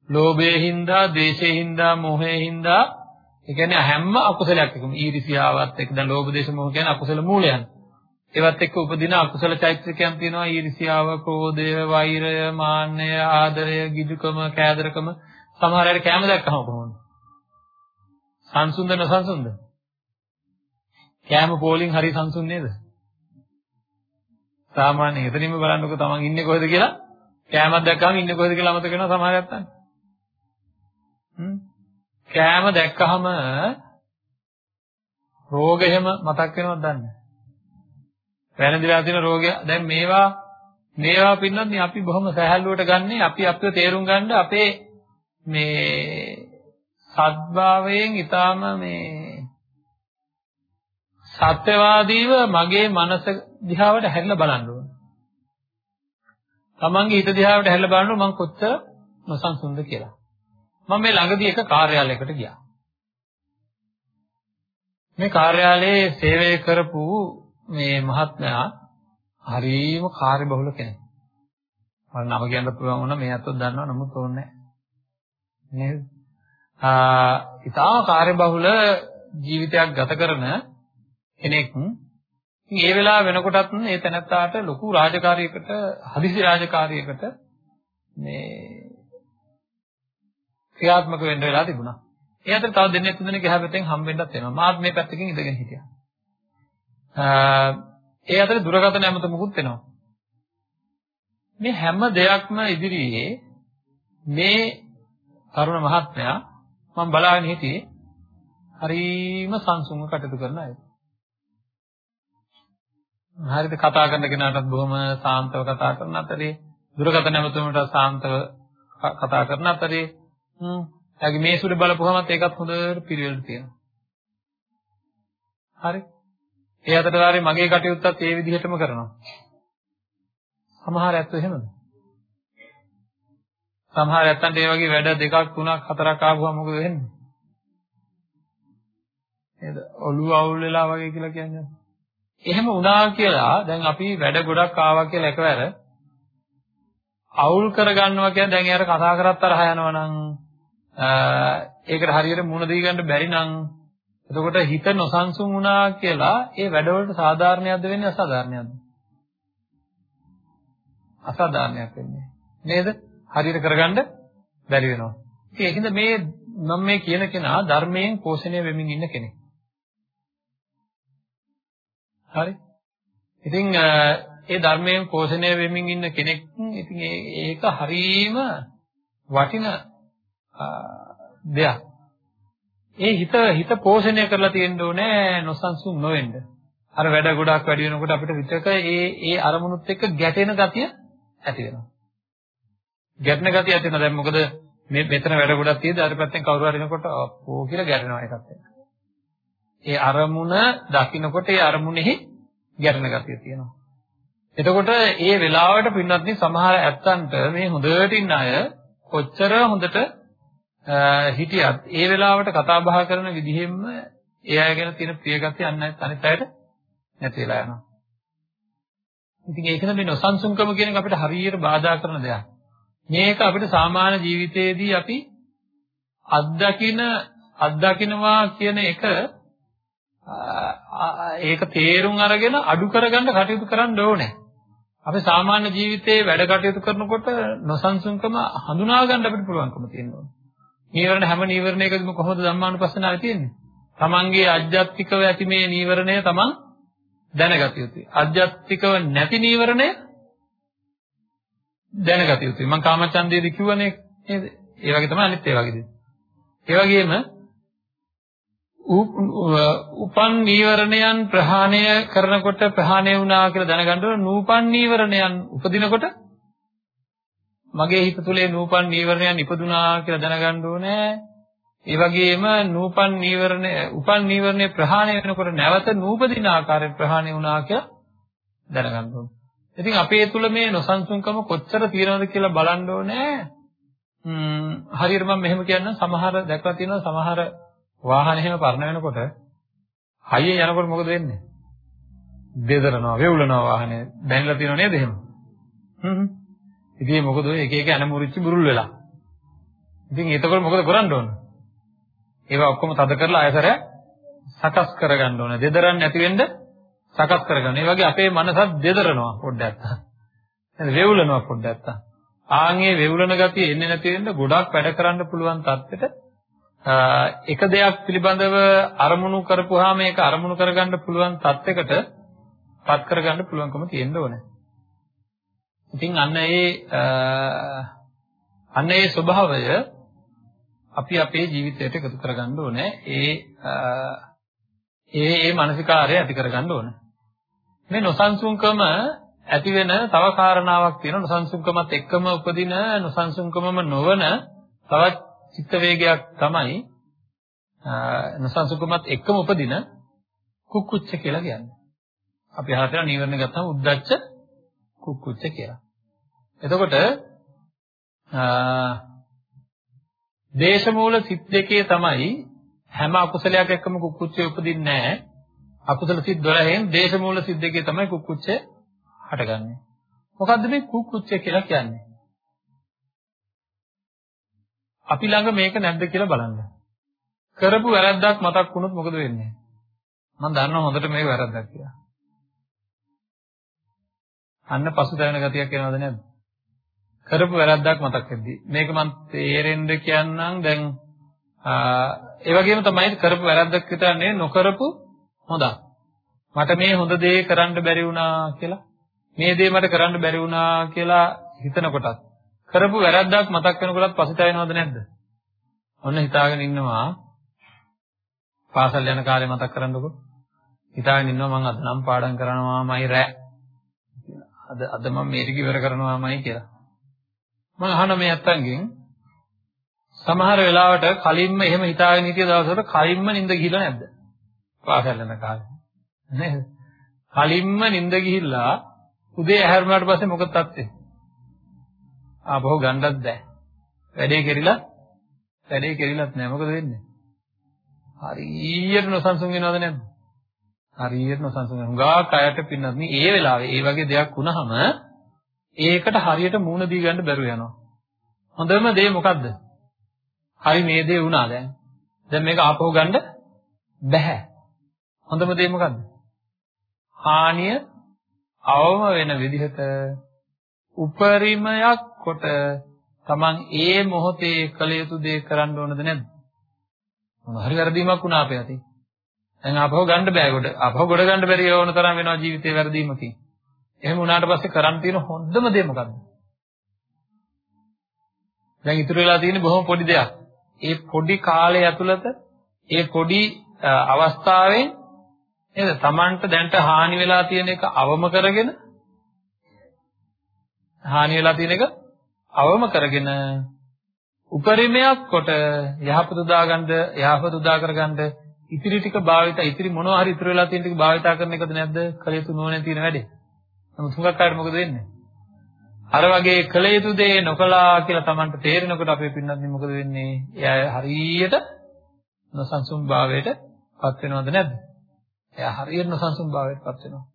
ලෝභයෙන් හින්දා, ද්වේෂයෙන් හින්දා, මොහයෙන් හින්දා ඒ කියන්නේ හැම අකුසලයක් එකම ඊර්ෂියාවත් එක්ක දැන් ලෝභ දේශ මොහ කියන්නේ අකුසල මූලයන්. ඒවත් එක්ක උපදින අකුසල චෛත්‍යකයන් තියෙනවා ඊර්ෂියාව, ක්‍රෝධය, වෛරය, මාන්නය, ආදරය, ගිජුකම, කෑදරකම සමහර අය කැම දැක්කම කොහොමද? සංසුන්ද නැසංසුන්ද? කැම පෝලිං හරි සංසුන් නේද? සාමාන්‍යයෙන් එතනින්ම බලන්නකෝ තමන් ඉන්නේ කොහෙද කියලා කැමක් දැක්කම ඉන්නේ කොහෙද කියලා අමතක වෙනවා සමහර අයත්තන්. කෑම දැක්කහම රෝග එහෙම මතක් වෙනවද දන්නේ වැරදිලා තියෙන රෝගය දැන් මේවා මේවා පින්නත් අපි බොහොම සහැල්ලුවට ගන්නේ අපි අපිව තේරුම් ගන්න අපේ මේ සද්භාවයෙන් ඊටාම මේ සත්‍යවාදීව මගේ මනස දිහාවට හැරිලා බලන්න ඕන. තමන්ගේ හිත දිහාවට හැරිලා බලනකොට මම කොච්චර නොසන්සුන්ද කියලා. මම මේ ළඟදී එක කාර්යාලයකට ගියා. මේ කාර්යාලයේ සේවය කරපු මේ මහත්මයා හරිම කාර්යබහුල කෙනෙක්. මම නම කියන්න පුළුවන් වුණා මේ අතොත් දන්නවා නමුත් ඕනේ නැහැ. නේද? ආ ඉතාම කාර්යබහුල ජීවිතයක් ගත කරන කෙනෙක් ඉතින් ඒ වෙලාව වෙනකොටත් ඒ තැනත්තාට ලොකු රාජකාරියකට හදිසි රාජකාරියකට මේ ක්‍රියාත්මක වෙන්න වෙලා තිබුණා. ඒ අතර තව දෙන්නෙක් තුන්දෙනෙක් එහා පැත්තෙන් හම්බෙන්නත් වෙනවා. මාත් මේ පැත්තකින් ඉඳගෙන හිටියා. ඒ අතර දුරකථන ඇමත මුකුත් වෙනවා. මේ හැම දෙයක්ම ඉදිරියේ මේ තරුණ මහත්මයා මම බලාගෙන හිටියේ හරීම සංසුන්ව කටයුතු කරන අය. හරිද කතා කරන කෙනාටත් බොහොම සාන්තව කතා කරන අතරේ දුරකථන ඇමතුමට සාන්තව කතා කරන අතරේ හ්ම් එයාගේ මේසුර බලපුවමත් ඒකත් හොඳට පිළිවෙලට තියෙනවා. හරි. ඒ අතරේ මගේ කටයුත්තත් ඒ විදිහටම කරනවා. සමහර ඇත්තෝ එහෙමද? සමහර ඇත්තන්ට ඒ වගේ වැඩ දෙකක් තුනක් හතරක් ආවම මොකද වෙන්නේ? නේද? ඔළුව අවුල් වෙලා වගේ කියලා කියන්නේ. එහෙම වුණා කියලා දැන් අපි වැඩ ගොඩක් ආවා කියලා එකවර අවුල් කරගන්නවා කියන්නේ දැන් යාර කතා කරත් තරහ යනවා නම් ඒකට හරියට මුණ දී ගන්න බැරි නම් එතකොට හිත නොසන්සුන් වුණා කියලා ඒ වැඩවලට සාධාරණයක්ද වෙන්නේ අසාධාරණයක්ද? අසාධාරණයක් වෙන්නේ. නේද? හරියට කරගන්න බැරි වෙනවා. ඒකින්ද මේ මම මේ කියන කෙනා ධර්මයෙන් පෝෂණය වෙමින් ඉන්න කෙනෙක්. හරි. ඉතින් ඒ ධර්මයෙන් පෝෂණය වෙමින් ඉන්න කෙනෙක් ඉතින් ඒක හරීම වටින දෙයක්. ඒ හිත හිත පෝෂණය කරලා තියෙන්න ඕනේ නොසන්සුන් නොවෙන්න. අර වැඩ ගොඩක් වැඩි වෙනකොට අපිට විතක ඒ ඒ අරමුණුත් එක්ක ගැටෙන ගතිය ඇති වෙනවා. ගැටෙන ගතිය ඇති වෙනවා. දැන් මොකද මේ මෙතන වැඩ ගොඩක් තියෙද අර පැත්තෙන් කවුරු හරි එනකොට ඕ කියලා ගැටෙනවා ඒකත් එක්ක. ඒ අරමුණ දකින්නකොට ඒ අරමුණෙහි ගැටෙන ගතිය තියෙනවා. එතකොට ඒ වෙලාවට පින්වත්නි සමහර ඇත්තන්ට මේ හොඳට ඉන්න අය කොච්චර හොඳට හිටියත් ඒ වෙලාවට කතා බහ කරන විදිහෙම ඒ අය ගැන තියෙන ප්‍රියගතිය අනිත් අනිත් අයට නැති වෙලා යනවා. ඉතින් ඒකද මේ නොසන්සුන්කම කියන එක අපිට හරියට බාධා කරන දෙයක්. මේක අපිට සාමාන්‍ය ජීවිතයේදී අපි අත්දකින අත්දකින්නවා කියන එක ඒක තේරුම් අරගෙන අඩු කරගන්න කටයුතු කරන්න ඕනේ. අපි සාමාන්‍ය ජීවිතයේ වැඩ කටයුතු කරනකොට නොසන්සුන්කම හඳුනා ගන්න අපිට පුළුවන්කම තියෙනවා. නීවරණ හැම නීවරණයකදීම කොහොමද ධම්මානුපස්සනාවේ තියෙන්නේ? තමන්ගේ අධ්‍යාත්මිකව ඇති මේ නීවරණය තමන් දැනගත යුතුයි. අධ්‍යාත්මිකව නැති නීවරණය දැනගත යුතුයි. මම කාමචන්දයේදී කිව්වනේ නේද? ඒ වගේ තමයි අනිත් ඒ වගේදී. ඒ වගේම උපන් නීවරණයන් ප්‍රහාණය කරනකොට ප්‍රහාණය වුණා කියලා දැනගන්න ඕන නූපන් නීවරණයන් උපදිනකොට මගේ හිත තුලේ නූපන් නීවරණයන් ඉපදුනා කියලා දැනගන්න ඕනේ. ඒ වගේම නූපන් නීවරණ උපන් නීවරණේ ප්‍රහාණය වෙනකොට නැවත නූපදින ආකාරයෙන් ප්‍රහාණය වුණා කියලා දැනගන්න ඕනේ. ඉතින් අපේ තුල මේ නොසන්සුන්කම කොච්චර තියෙනවද කියලා බලන්න ඕනේ. ම්ම් හරියට මම මෙහෙම කියන්නම් සමහර දැක්ලා තියෙනවා සමහර වාහන එහෙම පරණ වෙනකොට හයියෙන් යනකොට මොකද වෙන්නේ? දෙදරනවා, වෙවුලනවා වාහනේ. දැනලා තියෙනව නේද එහෙම? හ්ම්. ඉතින් මොකද ඔය එක එක අනමුරිච්ච බුරුල් වෙලා. ඉතින් එතකොට මොකද කරන්න ඕන? ඒවා ඔක්කොම තද කරලා ආයතරය සකස් කරගන්න ඕන. දෙදරන්නේ නැති වෙන්න සකස් කරගන්න. ඒ වගේ අපේ මනසත් දෙදරනවා පොඩ්ඩක්. එහෙනම් වෙවුලනවා පොඩ්ඩක්. ආන්ගේ වෙවුලන ගතිය එන්නේ නැති වෙන්න ගොඩක් වැඩ කරන්න පුළුවන් තත්ත්වෙට එක දෙයක් පිළිබඳව අරමුණු කරපුවාම ඒක අරමුණු කරගන්න පුළුවන් තත්යකට පත් කරගන්න පුළුවන්කම තියෙන්න ඕනේ. ඉතින් අන්න ඒ අන්න ඒ ස්වභාවය අපි අපේ ජීවිතයට එකතු කරගන්න ඕනේ. ඒ ඒ ඒ මානසිකාරය ඇති කරගන්න ඕනේ. මේ නොසන්සුන්කම ඇති වෙන තව කාරණාවක් තියෙනවා. නොසන්සුන්කමත් එක්කම උපදින නොසන්සුන්කමම නොවන තවත් චිත්ත වේගයක් තමයි නොසන්සුන්කමත් එක්කම උපදින කුක්කුච්ච කියලා කියන්නේ. අපි අහලා තියෙන නීවරණ ගත්තම උද්දච්ච කුක්කුච්ච කියලා. එතකොට දේශමූල සිත් දෙකේ තමයි හැම අකුසලයක් එක්කම කුක්කුච්චේ උපදින්නේ නැහැ. අකුසල සිත් 12න් දේශමූල සිත් දෙකේ තමයි කුක්කුච්චේ හටගන්නේ. මොකද්ද මේ කුක්කුච්චේ කියලා කියන්නේ? අපි ළඟ මේක නැද්ද කියලා බලන්න. කරපු වැරද්දක් මතක් වුණොත් මොකද වෙන්නේ? මම දන්නවා හොඳට මේක වැරද්දක් කියලා. අන්න පසුතැවෙන ගතියක් එනවද නැද්ද? කරපු වැරද්දක් මතක් වෙද්දී. මේක මම තේරෙන්න කියන්නම් දැන් ඒ වගේම තමයි කරපු වැරද්දක් විතර නෙවෙයි නොකරපු හොඳක්. මට මේ හොඳ දේ කරන්න බැරි වුණා කියලා මේ දේ මට කරන්න බැරි වුණා කියලා හිතනකොටත් කරපු වැරද්දක් මතක් වෙනකොටත් පසුතැවෙනවද නැද්ද? ඔන්න හිතාගෙන ඉන්නවා පාසල් යන කාලේ මතක් කරන්නකො. හිතාගෙන ඉන්නවා මම අද නම් පාඩම් කරනවාමයි රැ. අද අද මම මේක ඉවර කරනවාමයි කියලා. මම අහන මේ අත්තන්ගෙන් සමහර වෙලාවට කලින්ම එහෙම හිතාගෙන හිටිය දවසකට කලින්ම නිින්ද ගිහිල්ලා නැද්ද? පාසල් යන කාලේ. නේද? කලින්ම නිින්ද ගිහිල්ලා උදේ ඇහැරුණාට පස්සේ මොකද තත්ත්වේ? ආපහු ගන්නත් බෑ. වැඩේ කෙරිලා වැඩේ කෙරිලත් නෑ. මොකද වෙන්නේ? හරියට නොසන්සුන් වෙනවද නැද්ද? හරියට නොසන්සුන් වෙනවා. හුඟක් අයට පින්නත් නේ ඒ වෙලාවේ ඒ වගේ දෙයක් වුණාම ඒකට හරියට මූණ දී ගන්න බැරුව යනවා. හොඳම දේ මොකද්ද? හරි මේ දේ වුණා දැන්. දැන් මේක ආපහු ගන්න බැහැ. හොඳම දේ මොකද්ද? හානිය අවම වෙන විදිහට උපරිමයක් කොට Taman ඒ මොහොතේ කළ යුතු දේ කරන්න ඕනද නැද්ද? මොන හරි වැරදීමක් වුණා අපේ අතින්. දැන් ආපහු ගන්න බෑ කොට. ආපහු ගොඩ ගන්න බැරි වුණ තරම් වෙනවා ජීවිතේ වැරදීමකින්. එහෙම වුණාට පස්සේ කරන්න තියෙන හොඳම දේ මොකද්ද? දැන් ඉතුරු වෙලා තියෙන්නේ බොහොම පොඩි දෙයක්. ඒ පොඩි කාලය ඇතුළත ඒ පොඩි අවස්ථාවෙන් නේද? Tamanට දැන්ට හානි වෙලා තියෙන එක අවම කරගෙන හානි වෙලා තියෙන එක අවම කරගෙන උපරිමයක් කොට යහපත උදාගන්න යහපත උදා කරගන්න ඉතිරි ටික භාවිත ඉතිරි මොනවා හරි ඉතුරු වෙලා තියෙන ටික භාවිතා කරන එකද නැද්ද? කළ යුතු නොවන තියෙන වැඩේ. නමුත් හුඟක් අයට මොකද වෙන්නේ? අර වගේ කළ යුතු දේ නොකළා කියලා Tamanට තේරෙනකොට අපේ පින්නත් මොකද වෙන්නේ? එයා හරියට නොසන්සුන් භාවයට පත් වෙනවද නැද්ද? එයා හරියට නොසන්සුන් භාවයට පත් වෙනවා.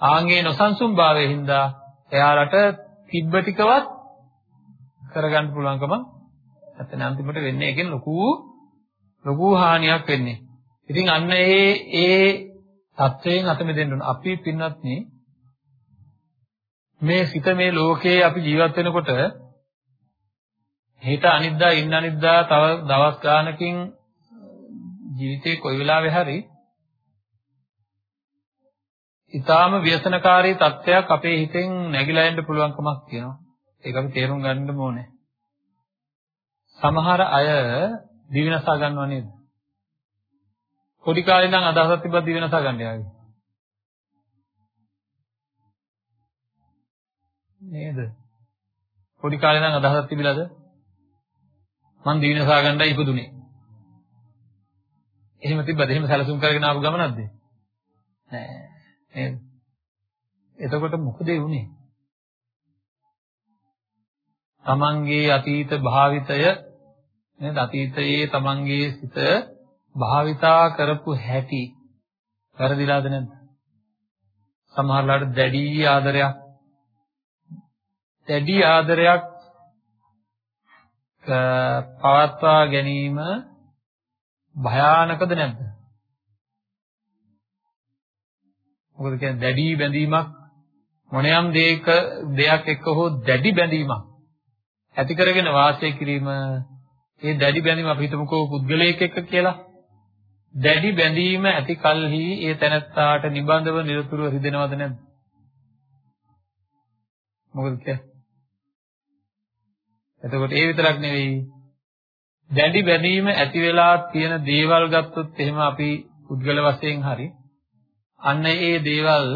ආන්ගේ නොසන්සුන් භාවයෙන් හින්දා එයාලට තිබ්බ ටිකවත් කරගන්න පුළුවන්කම නැත්නම් අන්තිමට වෙන්නේ ඒකෙන් ලොකු ලොකු හානියක් වෙන්නේ. ඉතින් අන්න ඒ ඒ தත්වයෙන් අත මෙදෙන්න ඕන. අපි පින්නත් මේ සිත මේ ලෝකේ අපි ජීවත් වෙනකොට හිත අනිද්දා ඉන්න අනිද්දා තව දවස් ගානකින් ජීවිතේ කොයි වෙලාවෙ හරි ඊටාම ව්‍යසනකාරී තත්ත්වයක් අපේ හිතෙන් නැగిලා යන්න පුළුවන්කමක් තියෙනවා. ඒක අපි තේරුම් ගන්න ඕනේ. සමහර අය දිවිනසා ගන්නව නේද? පොඩි කාලේ ඉඳන් අදහසක් තිබ්බත් දිවිනසා ගන්න යාවි. නේද? පොඩි කාලේ ඉඳන් අදහසක් තිබිලාද? මං දිවිනසා ගන්නයි ඉපදුනේ. එහෙම තිබ්බද? එහෙම සැලසුම් කරගෙන ආපු ගමනක්ද? නෑ. නේද? එතකොට මොකද වුනේ? තමන්ගේ අතීත භාවිතය නේද අතීතයේ තමන්ගේ සිත භාවිතා කරපු හැටි වැරදිලාද නැද්ද සමහරලාට දැඩි ආදරයක් දැඩි ආදරයක් පවත්වා ගැනීම භයානකද නැද්ද මොකද කියන්නේ දැඩි බැඳීමක් මොනියම් දෙයක දෙයක් එක්ක හෝ දැඩි බැඳීමක් ඇති කරගෙන වාසය කිරීම ඒ දැඩි බැඳීම අපි හිතමුකෝ පුද්ගලයෙක් එක්ක කියලා. දැඩි බැඳීම ඇති කලෙහි ඒ තැනත්තාට නිබඳව නිරතුරුව හිතෙනවද නැද්ද? මොකද කියන්නේ? එතකොට ඒ විතරක් නෙවෙයි දැඩි බැඳීම ඇති වෙලා තියෙන දේවල් ගත්තොත් එහෙම අපි පුද්ගල වශයෙන් හරි අන්න ඒ දේවල්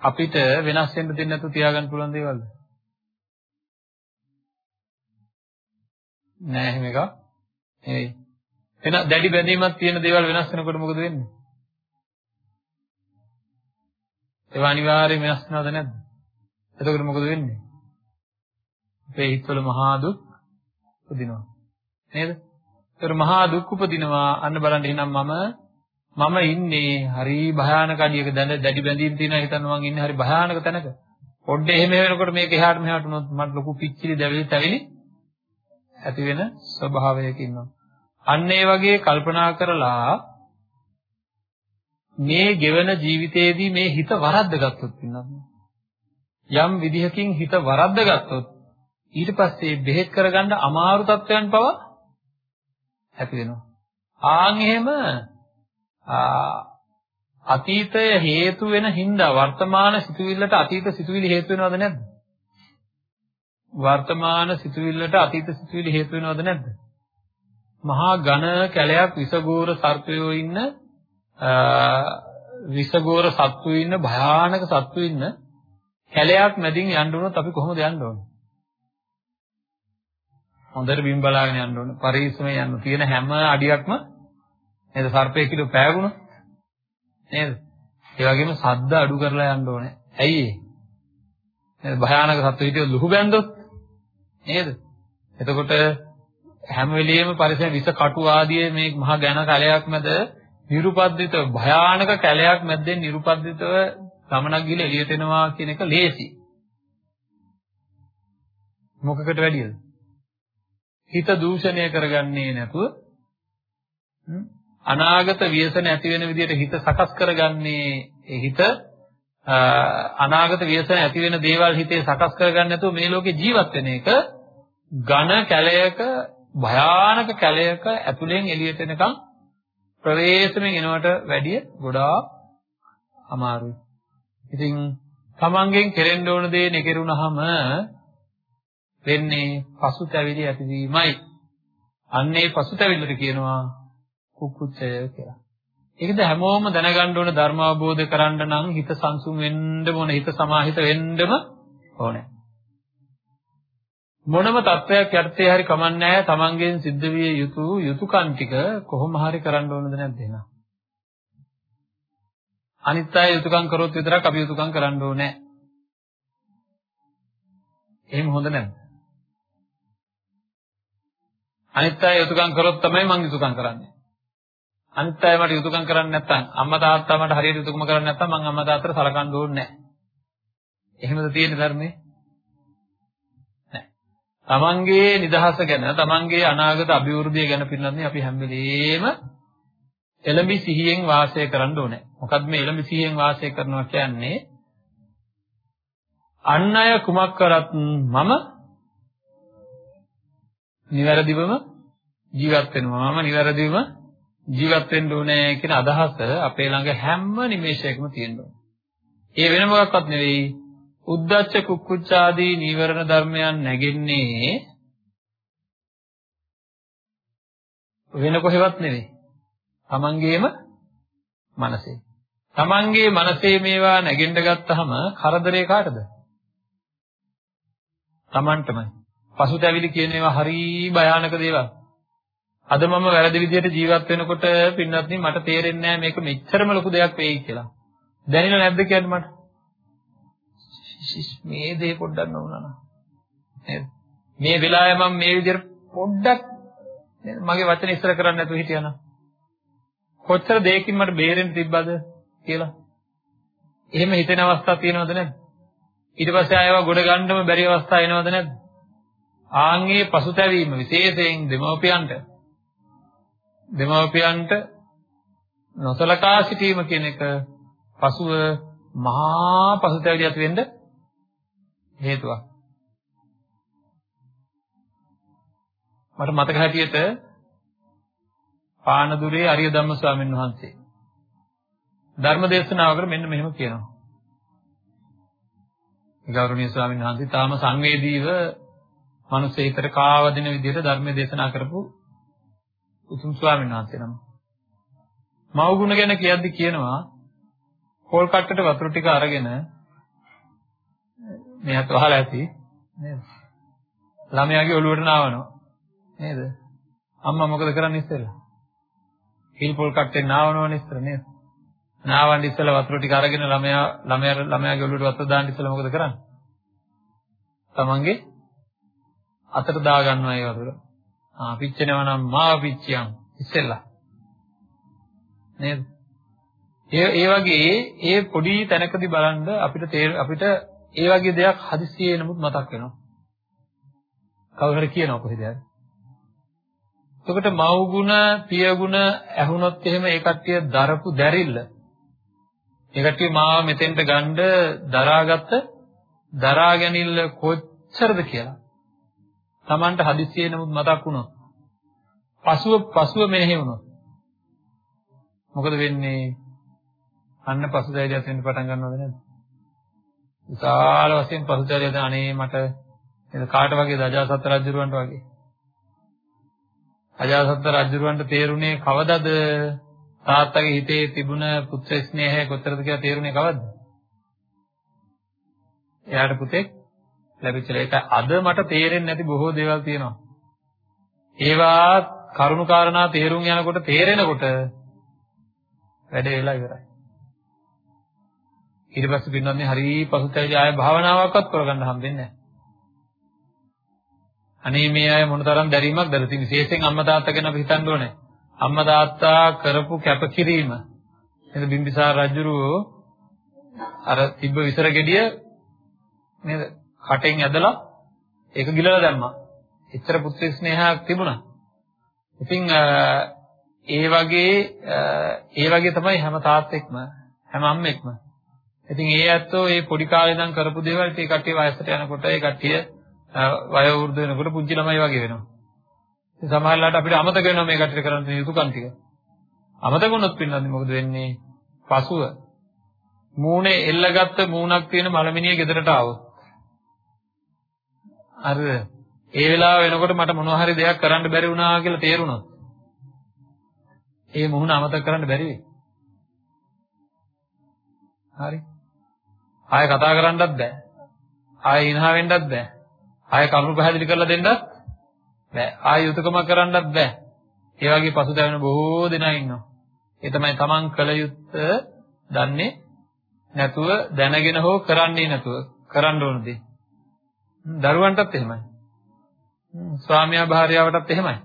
අපිට වෙනස් වෙන්න දෙන්නේ නැතුව තියාගන්න පුළුවන් දේවල්ද? නෑ එහෙම එකක් නෙවෙයි. එන දැඩි බැඳීමක් තියෙන දේවල් වෙනස් වෙනකොට මොකද වෙන්නේ? ඒවා අනිවාර්යයෙන් වෙනස් වෙනවද නැද්ද? එතකොට මොකද වෙන්නේ? අපේ හිතවල මහා දුක් උපදිනවා. නේද? ඒතර මහා දුක් උපදිනවා. අන්න බලන්න එහෙනම් මම මම ඉන්නේ හරි භයානක අඩියක දැන දැඩි බැඳීම් තියෙනවා හිතන්න මං ඉන්නේ හරි භයානක තැනක. පොඩ්ඩේ එහෙම වෙනකොට මේක එහාට මෙහාට වුණොත් මට ලොකු පිච්චිලි දැවිලි තැවිලි ඇති වෙන ස්වභාවයක ඉන්නවා. අන්න ඒ වගේ කල්පනා කරලා මේ ගෙවන ජීවිතයේදී මේ හිත වරද්දගත්තොත් යම් විදිහකින් හිත වරද්දගත්තොත් ඊට පස්සේ බෙහෙත් කරගන්න අමාරු තත්වයන් පව ඇති වෙනවා. ආන් එහෙම අතීතය හේතු වෙන හින්දා වර්තමාන සිතුවිල්ලට අතීත සිතුවිලි හේතු වෙනවද නැද්ද? වර්තමාන සිතුවිල්ලට අතීත සිතුවිලි හේතු වෙනවද නැද්ද? මහා ඝන කැලයක් විසගෝර සර්පයෝ ඉන්න විසගෝර සත්තු ඉන්න භයානක සත්තු ඉන්න කැලයක් මැදින් යන්න උනොත් අපි කොහොමද යන්න ඕනේ? හොඳට බිම් බලාගෙන යන්න ඕනේ. පරිස්සමෙන් යන්න. තියෙන හැම අඩියක්ම නේද සර්පේ කිලෝ පෑගුණා. නේද? ඒ වගේම සද්ද අඩු කරලා යන්න ඕනේ. ඇයි ඒ? නේද? භයානක සත්තු හිටියොත් ලුහු බැන්දොත් නේද? එතකොට හැම වෙලෙම පරිසර විස කටු ආදී මේ මහා ඝන කැලයක් මැද නිරුපද්දිත භයානක කැලයක් මැද්දෙන් නිරුපද්දිතව ගමනක් ගිහලා එළියට එනවා කියන එක ලේසි. මොකකට වැඩියද? හිත දූෂණය කරගන්නේ නැතුව අනාගත ව්‍යසන ඇති වෙන විදිහට හිත සකස් කරගන්නේ හිත අනාගත ව්‍යසන ඇති වෙන දේවල් හිතේ සකස් කරගන්න නැතුව මේ ලෝකේ ජීවත් වෙන එක ඝන කැලයක භයානක කැලයක ඇතුලෙන් එළියට එනකම් ප්‍රවේශමෙන් එනවට වැඩිය ගොඩාක් අමාරුයි. ඉතින් තමන්ගෙන් කෙරෙන්න ඕන දේ නෙකරුණාම වෙන්නේ පසුතැවිලි ඇතිවීමයි. අන්නේ පසුතැවිල්ලට කියනවා කුකුච්චය කියලා. ඒකද හැමෝම දැනගන්න ඕන ධර්ම අවබෝධ කරන්න නම් හිත සංසුන් වෙන්න ඕන හිත සමාහිත වෙන්නම ඕනේ. මොනම තත්වයක් යටතේ හරි කමන්නේ තමන්ගෙන් සිද්ධ විය යුතු යුතුයකම් ටික කොහොම හරි කරන්න ඕනද නැද්ද එහෙනම්? අනිත් අය යුතුයකම් කරොත් විතරක් අපි යුතුයකම් කරන්න ඕනේ. එහෙම හොඳ නැද්ද? අනිත් අය යුතුයකම් කරොත් තමයි මං යුතුයකම් කරන්නේ. අනිත් අය මට යුතුයකම් කරන්නේ නැත්නම් අම්මා තාත්තා මට හරියට යුතුයකම කරන්නේ නැත්නම් මං අම්මා තාත්තට සලකන්න ඕනේ නැහැ. එහෙමද තියෙන්නේ ධර්මයේ? නැහැ. තමන්ගේ නිදහස ගැන, තමන්ගේ අනාගත අභිවෘද්ධිය ගැන පිළිබඳව අපි හැම වෙලේම එළඹි සිහියෙන් වාසය කරන්න ඕනේ. මොකද මේ එළඹි සිහියෙන් වාසය කරනවා කියන්නේ අන් අය කුමක් කරත් මම නිවැරදිවම ජීවත් වෙනවා. මම නිවැරදිවම ජීවත් වෙන්න ඕනේ කියන අදහස අපේ ළඟ හැම නිමේෂයකම තියෙනවා. ඒ වෙන මොකක්වත් නෙවෙයි. උද්දච්ච කුක්කුච්ච ආදී නීවරණ ධර්මයන් නැගෙන්නේ වෙන කොහෙවත් නෙවෙයි. තමන්ගේම මනසේ. තමන්ගේ මනසේ මේවා නැගෙන්න ගත්තාම කරදරේ කාටද? තමන්ටමයි. පසුතැවිලි කියන ඒවා හරි භයානක දේවල්. අද මම වැරදි විදිහට ජීවත් වෙනකොට පින්නත්නි මට තේරෙන්නේ නැහැ මේක මෙච්චරම ලොකු දෙයක් වෙයි කියලා. දැනෙනව නැද්ද කියන්නේ මට? මේ දේ පොඩ්ඩක් නොවුනා නේද? මේ වෙලාවේ මම මේ විදිහට පොඩ්ඩක් මගේ වචන ඉස්සර කරන්නේ නැතුව හිටියනම් කොච්චර දෙයකින් මට බේරෙන්න තිබ්බද කියලා. එහෙම හිතෙන අවස්ථා තියෙනවද නැද්ද? ඊට පස්සේ ආයව ගොඩ ගන්නම බැරි අවස්ථා එනවද නැද්ද? ආන්ගේ පසුතැවීම විශේෂයෙන් දෙමව්පියන්ට දෙමව්පියන්ට නොසලකා සිටීම කියන එක පසුව මහා පසුතැවිලි ඇති වෙන්න හේතුවක්. මට මතක හැටියට පානදුරේ අරිය ධම්ම ස්වාමීන් වහන්සේ ධර්ම දේශනාවකට මෙන්න මෙහෙම කියනවා. ගෞරවනීය ස්වාමීන් වහන්සේ තාම සංවේදීව මිනිස් හිතට කාවදින විදිහට ධර්ම දේශනා කරපු උතුම් ස්වාමීන් වහන්සේ නම. මව්ගුණ ගැන කියද්දි කියනවා පොල් කට්ටට වතුර ටික අරගෙන මෙයාත් වහලා ඇති නේද? ළමයාගේ ඔළුවට නාවනවා නේද? අම්මා මොකද කරන්නේ ඉස්සෙල්ලා? හිල් පොල් කට්ටේ නාවනවනේ ඉස්සර නේද? නාවන්න ඉස්සලා වතුර ටික අරගෙන ළමයා ළමයා ළමයාගේ ඔළුවට වතුර දාන්න ඉස්සලා මොකද කරන්නේ? තමන්ගේ අතට දා ගන්නවා ඒ වතුර. ආ පිච්චෙනවා නම් මාව පිච්චියම් ඉස්සෙල්ලා. නේද? ඒ ඒ වගේ ඒ පොඩි තැනකදී බලන්න අපිට අපිට ඒ වගේ දෙයක් හදිස්සියේ නමුත් මතක් වෙනවා. කවුරු හරි කියනවා කොහෙද යන්නේ? එතකොට මව් ගුණ, පිය ගුණ ඇහුනොත් එහෙම ඒ කට්ටිය දරපු දැරිල්ල. ඒ කට්ටිය මාව මෙතෙන්ට ගන්න දරාගත්ත දරා ගැනීම කොච්චරද කියලා. Tamanට හදිස්සියේ නමුත් මතක් වුණොත්. පසුව පසුව මෙහෙ වුණොත්. මොකද වෙන්නේ? අන්න පසුතැවිලියක් වෙන්න පටන් ගන්නවද නැද්ද? විශාල වශයෙන් පසුතැවිලියද අනේ මට එද කාට වගේද අජාසත් රජුරවන්ට වගේ. අජාසත් රජුරවන්ට තේරුණේ කවදද තාත්තගේ හිතේ තිබුණ පුත්‍ර ස්නේහය කොතරද කියලා තේරුණේ කවද්ද? එයාට පුතෙක් ලැබිච්ච ඒක අද මට තේරෙන්නේ නැති බොහෝ දේවල් තියෙනවා. ඒවා කරුණාකාරණා තේරුම් යනකොට තේරෙනකොට වැඩේ වෙලා ඉවරයි. ඊට පස්සේ පින්නන්නේ හරි පසුතැවිලි ආය භාවනාවක්වත් කරගන්න හම්බෙන්නේ නැහැ. අනේ මේ අය මොනතරම් දැරීමක්ද ඉතින් විශේෂයෙන් අම්මා තාත්තා ගැන අපි හිතන්න ඕනේ. අම්මා තාත්තා කරපු කැපකිරීම. නේද බිම්බිසාර රජුරෝ අර තිබ්බ විසර ගෙඩිය නේද කටෙන් ඇදලා ඒක ගිලලා දැම්මා. එච්චර පුත්‍ර ස්නේහයක් තිබුණා. ඉතින් ඒ වගේ ඒ වගේ තමයි හැම තාත්තෙක්ම හැම අම්මෙක්ම. ඉතින් ඒ ඇත්තෝ මේ පොඩි කාලේ ඉඳන් කරපු දේවල් ඒ කට්ටිය වයසට යනකොට ඒ කට්ටිය වයෝ වෘද්ධ වෙනකොට පුංචි ළමයි වගේ වෙනවා. ඉතින් සමහරවිට අපිට අමතක වෙනවා මේ කට්ටිය කරන්න තියෙන යුතුයකම් ටික. අමතක වුණොත් පින්නන්නේ මොකද වෙන්නේ? පසුව මූණේ එල්ලගත්ත මූණක් තියෙන මලමිනිය ගෙදරට ආවොත්. හරිද? ඒ වෙලාව වෙනකොට මට මොනවා හරි දෙයක් කරන්න බැරි වුණා කියලා තේරුණොත් ඒ මුහුණ අමතක කරන්න බැරි වෙයි. හරි. ආයෙ කතා කරන්නත් බෑ. ආයෙ ඉනහ වෙන්නත් බෑ. ආයෙ කරුණු පැහැදිලි කරලා දෙන්නත් බෑ. ආයෙ යුතුයකම කරන්නත් බෑ. ඒ වගේ පසුතැවෙන බොහෝ දෙනා ඉන්නවා. ඒ තමයි Taman කල යුත්තේ දන්නේ නැතුව දැනගෙන හෝ කරන්නේ නැතුව කරන්න ඕන දේ. දරුවන්ටත් එහෙමයි. ස්වාමියා භාර්යාවටත් එහෙමයි.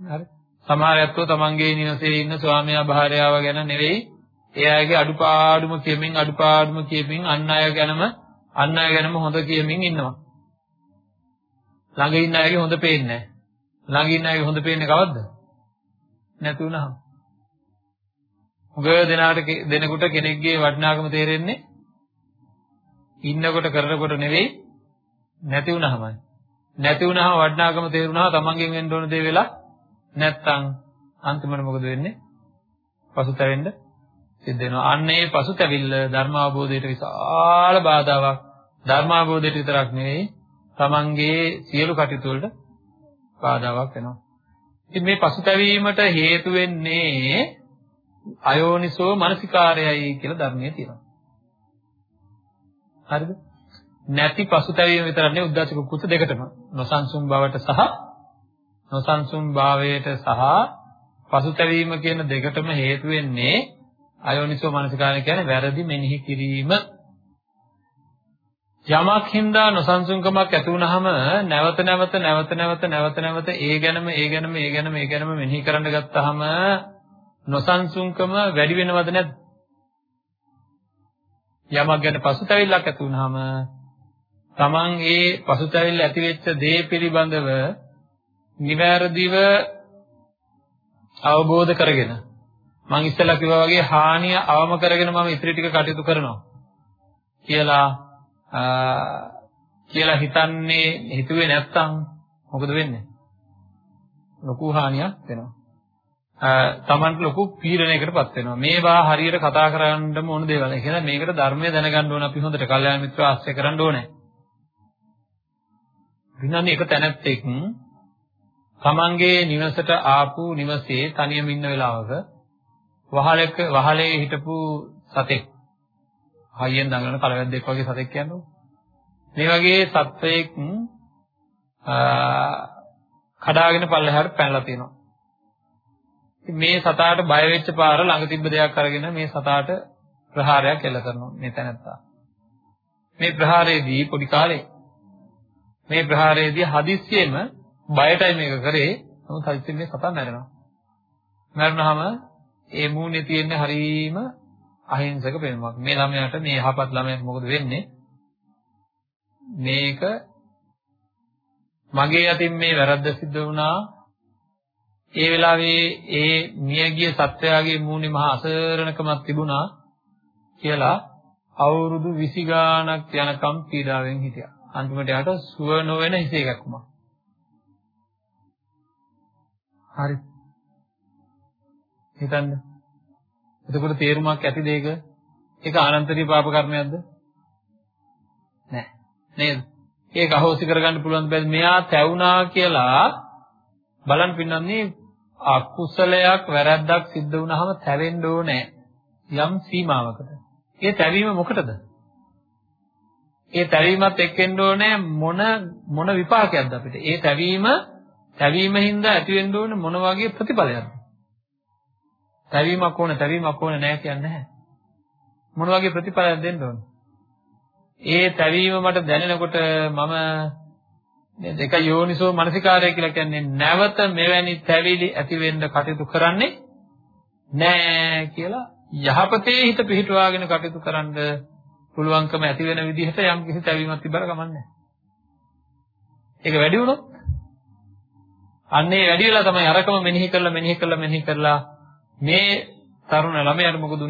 හරි. සමහර ඇත්තෝ තමන්ගේ නිවසේ ඉන්න ස්වාමියා භාර්යාව ගැන නෙවෙයි එයාගේ අඩුපාඩුම කියමින් අඩුපාඩුම කියමින් අන් අය ගැනම අන් අය ගැනම හොඳ කියමින් ඉන්නවා. ළඟ ඉන්න අයගේ හොඳ පේන්නේ නැහැ. ළඟ ඉන්න අයගේ හොඳ පේන්නේ කවද්ද? නැති වුණාම. උගව දෙනාට දෙනකොට කෙනෙක්ගේ වටිනාකම තේරෙන්නේ ඉන්නකොට කරනකොට නෙවෙයි නැති වුණාමයි. නැති වුණාම වටිනාකම තේරුණාම තමන්ගෙන් වෙන්න ඕන දේ වෙලා නැත්තම් අන්තිමට මොකද වෙන්නේ? පසුතැවෙන්න සිද්ධ වෙනවා. අන්න ඒ පසුතැවිල්ල ධර්ම අවබෝධයට විශාල බාධාවක්. ධර්ම අවබෝධයට විතරක් නෙවෙයි තමන්ගේ සියලු කටයුතු වලට බාධාවක් වෙනවා. ඉතින් මේ පසුතැවීමට හේතු වෙන්නේ අයෝනිසෝ මනසිකාරයයි කියලා ධර්මයේ තියෙනවා. හරිද? නැති පසුතැවීම විතරක් නෙවෙයි උද්දාසික කුස දෙකටම නොසන්සුන් බවට සහ නොසන්සුන් භාවයට සහ පසුතැවීම කියන දෙකටම හේතු වෙන්නේ අයෝනිසෝ මනසිකාරය කියන්නේ වැරදි මෙනෙහි කිරීම. යමක් හින්දා නොසන්සුන්කමක් ඇති වුනහම නැවත නැවත නැවත නැවත නැවත නැවත ඒ ගැනම ඒ ගැනම ඒ ගැනම ඒ ගැනම මෙනෙහි කරන්න ගත්තාම නොසන්සුන්කම වැඩි වෙනවද නැද්ද? යමක් ගැන පසුතැවිල්ලක් ඇති වුනහම තමන් ඒ පසුතැවිල්ල ඇති වෙච්ච දේ පිළිබඳව නිවැරදිව අවබෝධ කරගෙන මම ඉස්සෙල්ලා කිව්වා වගේ හානිය අවම කරගෙන මම ඉතිරි ටික කටයුතු කරනවා කියලා කියලා හිතන්නේ හිතුවේ නැත්තම් මොකද වෙන්නේ? ලොකු හානියක් වෙනවා. තමන්ට ලොකු පීඩනයකටපත් වෙනවා. මේවා හරියට කතා කරන්නම ඕන දේවල්. ඒ කියන්නේ මේකට ධර්මය දැනගන්න ඕන අපි හොඳට කල්යාණ මිත්‍ර ආශ්‍රය කරන්න ඕනේ. විනාන්නේ එක තැනැත්තෙක් තමන්ගේ නිවසට ආපු නිවසේ තනියම ඉන්න වෙලාවක වහලක වහලේ හිටපු සතෙක් හයියෙන් දඟලන කලවැද්දෙක් වගේ සතෙක් කියන්නේ මේ වගේ සත්වයෙක් කඩාගෙන පල්ලෙහාට පැනලා තියෙනවා මේ සතාට බය වෙච්ච පාර ළඟ තිබ්බ දෙයක් අරගෙන මේ සතාට ප්‍රහාරයක් එල්ල කරනවා මේ තැනත්තා. මේ ප්‍රහාරයේදී පොඩි කාලේ මේ ප්‍රහාරයේදී හදිස්සියෙම බයටයි මේක කරේ. නමුත් හදිස්සියෙන් මේ සතා මැරෙනවා. මැරුණාම ඒ මූණේ තියෙන හරීම අහිංසක පෙනුමක්. මේ ළමයාට මේ යහපත් ළමයාට මොකද වෙන්නේ? මේක මගේ අතින් මේ වැරද්ද සිද්ධ වුණා. ඒ වෙලාවේ ඒ මියගිය සත්වයාගේ මූණේ මහා අසරණකමක් තිබුණා කියලා අවුරුදු 20 ගාණක් යනකම් පීඩාවෙන් හිටියා. අන්තිමට යාට සුව නොවන හිසේ එකක් වුණා. හරි. හිතන්න. එතකොට තේරුමක් ඇතිද ඒක? ඒක ආනන්තරීය පාප කර්මයක්ද? නෑ. නේද? ඒක අහෝසි කරගන්න පුළුවන් බැරි මෙයා තැවුනා කියලා බලන් පින්නන්නේ අකුසලයක් වැරද්දක් සිද්ධ වුණාම තැවෙන්න ඕනේ යම් සීමාවකට. ඒ තැවීම මොකටද? ඒ තැවීමත් එක්කෙන්න ඕනේ මොන මොන විපාකයක්ද අපිට? ඒ තැවීම තැවීම හින්දා ඇති වෙන්න ඕනේ මොන වගේ ප්‍රතිඵලයක්ද? තැවීමක් ඕන තැවීමක් ඕන නැහැ කියන්නේ නැහැ. මොන වගේ ප්‍රතිඵලයක් දෙන්න ඕන? ඒ තැවීම මට දැනෙනකොට මම නේද ඒක යෝනිසෝ මනසිකාරය කියලා කියන්නේ නැවත මෙවැනි තැවිලි ඇති වෙන්න කටයුතු කරන්නේ නැහැ කියලා යහපතේ හිත පිහිටුවාගෙන කටයුතු කරන්න පුළුවන්කම ඇති වෙන විදිහට යම් කිසි තැවීමක් තිබ්බර කමන්නේ. ඒක වැඩි වුණොත් අන්නේ වැඩි වෙලා තමයි අරකම මෙනෙහි කරලා මෙනෙහි කරලා මෙනෙහි කරලා මේ තරුණ ළමයාට මොකද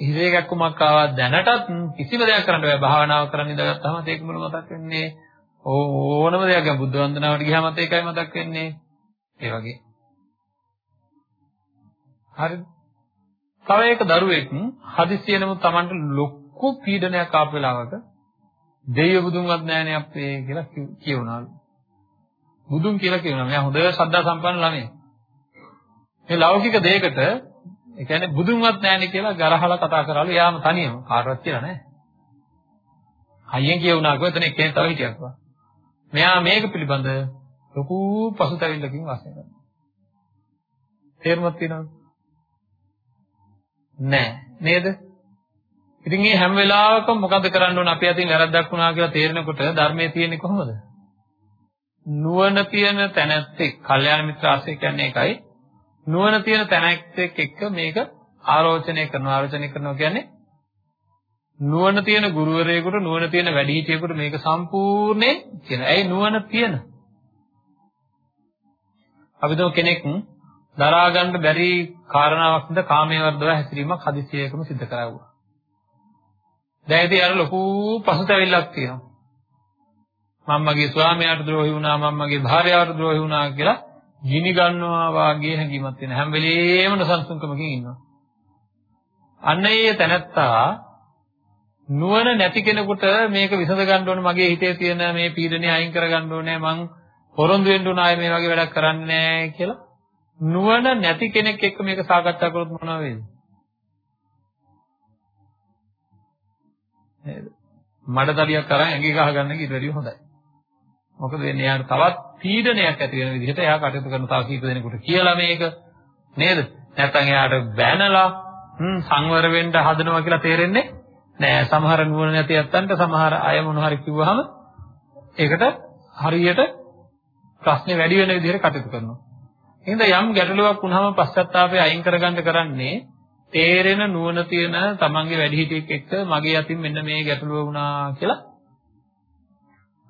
උනේ? හිරේ ගැක්කුමක් ආවා දැනටත් කිසිම දෙයක් කරන්න බෑ. භාවනාව කරන්න ඉඳගත්තාම ඒක මුල මතක් වෙන්නේ. ඕනම දෙයක් ගැන බුද්ධ වන්දනාවට ගියාමත් ඒකයි මතක් වෙන්නේ. ඒ වගේ. හරිද තව එක දරුවෙක් හදිස්සියෙනම Tamanට ලොකු පීඩනයක් ආපු වෙලාවක දෙවිය බුදුන්වත් නැහැනේ අපේ කියලා කියවනවලු බුදුන් කියලා කියනවා මෙයා හොඳ ශ්‍රද්ධා සම්පන්න ළමයා. මේ ලෞකික දෙයකට ඒ කියන්නේ බුදුන්වත් නැහැනේ කියලා ගරහලා කතා කරාලු යාම තනියම කාටවත් කියලා නැහැ. හයියෙන් කියුණාකෝ එතන එක්කෙනෙක් තව හිටියක්වා. මෙයා මේක පිළිබඳ ලොකු පසුතැවිල්ලකින් වාසය කරනවා. තේරුමක් තියෙනවද? නැහැ. නේද? ඉතින් මේ හැම වෙලාවකම මොකද කරන්න ඕන අපි අතින් වැරද්දක් වුණා කියලා තේරෙනකොට ධර්මයේ තියෙන්නේ කොහොමද? නුවණ තියෙන තැනැත්තෙක්, කල්යාණ මිත්‍ර ආශ්‍රය කියන්නේ ඒකයි. නුවණ තියෙන තැනැත්තෙක් එක්ක මේක ආලෝචනය කරනවා ආලෝචනය කරනවා කියන්නේ නුවණ තියෙන ගුරුවරයෙකුට නුවණ තියෙන වැඩිහිටියෙකුට මේක සම්පූර්ණයෙන් කියන. ඇයි නුවණ තියෙන? අපි දෝ කෙනෙක් දරා ගන්න බැරි කාරණාවක් හින්දා කාමයේ වර්ධව හැසිරීමක් හදිසියෙකම සිද්ධ කරවුවා. දැන් ඉතින් අර ලොකු පසුතැවිල්ලක් තියෙනවා. මම්මගේ ස්වාමියාට ද්‍රෝහි වුණා මම්මගේ භාර්යාවට ද්‍රෝහි වුණා කියලා ගිනි ගන්නවා වාගේ හැඟීමක් තියෙන හැම වෙලේම නොසන්සුන්කමකින් ඉන්නවා. අන්න ඒ තැනත්තා නුවණ නැති කෙනෙකුට මේක විසඳ ගන්න ඕනේ මගේ හිතේ තියෙන මේ පීඩනය අයින් කර ගන්න ඕනේ මං පොරොන්දු වෙන්න උන ආයේ මේ වගේ වැඩක් කරන්නේ නැහැ කියලා නුවණ නැති කෙනෙක් එක්ක මේක සාකච්ඡා කරොත් මොනවා වෙයිද? නේද? මඩතලියක් කරන් ඇඟේ ගහ ගන්න එක ඊට වැඩිය හොඳයි. මොකද වෙන්නේ යාට තවත් පීඩනයක් ඇති වෙන විදිහට එයා කටයුතු කරන තව කීප දෙනෙකුට කියලා මේක නේද? නැත්නම් එයාට බැනලා සංවර වෙන්න හදනවා කියලා තේරෙන්නේ නෑ. සමහර නුවණ නැති ඇත්තන්ට සමහර අය මොන හරි කිව්වහම ඒකට හරියට ප්‍රශ්නේ වැඩි වෙන විදිහට කටයුතු කරනවා. එහෙනම් යම් ගැටලුවක් වුණාම පශ්චාත්තාපය අයින් කරගන්න කරන්නේ තේරෙන නුවණ තියෙන තමන්ගේ වැඩිහිටියෙක් එක්ක මගේ අතින් මෙන්න මේ ගැටලුව වුණා කියලා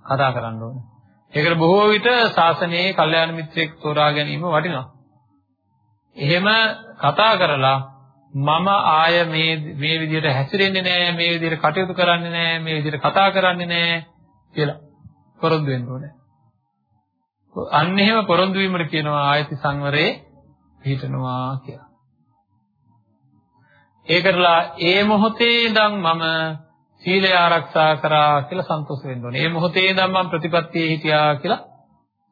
කතා කරන්න ඕනේ. ඒකට බොහෝ විට ශාසනයේ කල්යාණ මිත්‍රයෙක් තෝරා ගැනීම වටිනවා. එහෙම කතා කරලා මම ආය මේ මේ විදිහට හැසිරෙන්නේ නැහැ මේ විදිහට කටයුතු කරන්නේ නැහැ මේ විදිහට කතා කරන්නේ නැහැ කියලා පොරොන්දු වෙන්න ඕනේ. අන්න එහෙම පොරොන්දු වීමට කියනවා ආයති සංවරේ පිහිටනවා කියලා. ඒකටලා ඒ මොහොතේ ඉඳන් මම සීලය ආරක්ෂා කරා කියලා සන්තෝෂ වෙන්න ඕනේ. මේ මොහොතේ ඉඳන් මම ප්‍රතිපත්තියේ හිටියා කියලා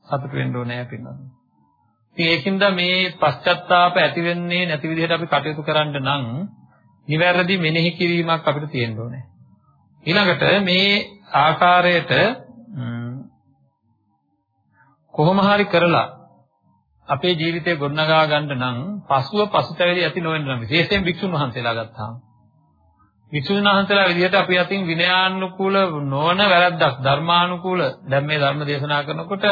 සතුට වෙන්න ඕනේ පින්නන්න. ඉතින් ඒකින්ද මේ පශ්චත්තාප ඇති වෙන්නේ නැති විදිහට අපි කටයුතු කරන්න නම් නිවැරදි මෙනෙහි කිරීමක් අපිට තියෙන්න ඕනේ. ඊළඟට මේ ආකාරයට කොහොම හරි කරලා අපේ ජීවිතය ගොඩනගා ගන්න නම් පසුව පසුතැවිලි ඇති නොවෙන්න නම් විශේෂයෙන් භික්ෂුන් වහන්සේලා ගත්තාම භික්ෂුන් වහන්සේලා විදිහට අපි අතින් විනයානුකූල නොවන වැරද්දක් ධර්මානුකූල. දැන් මේ ධර්ම දේශනා කරනකොට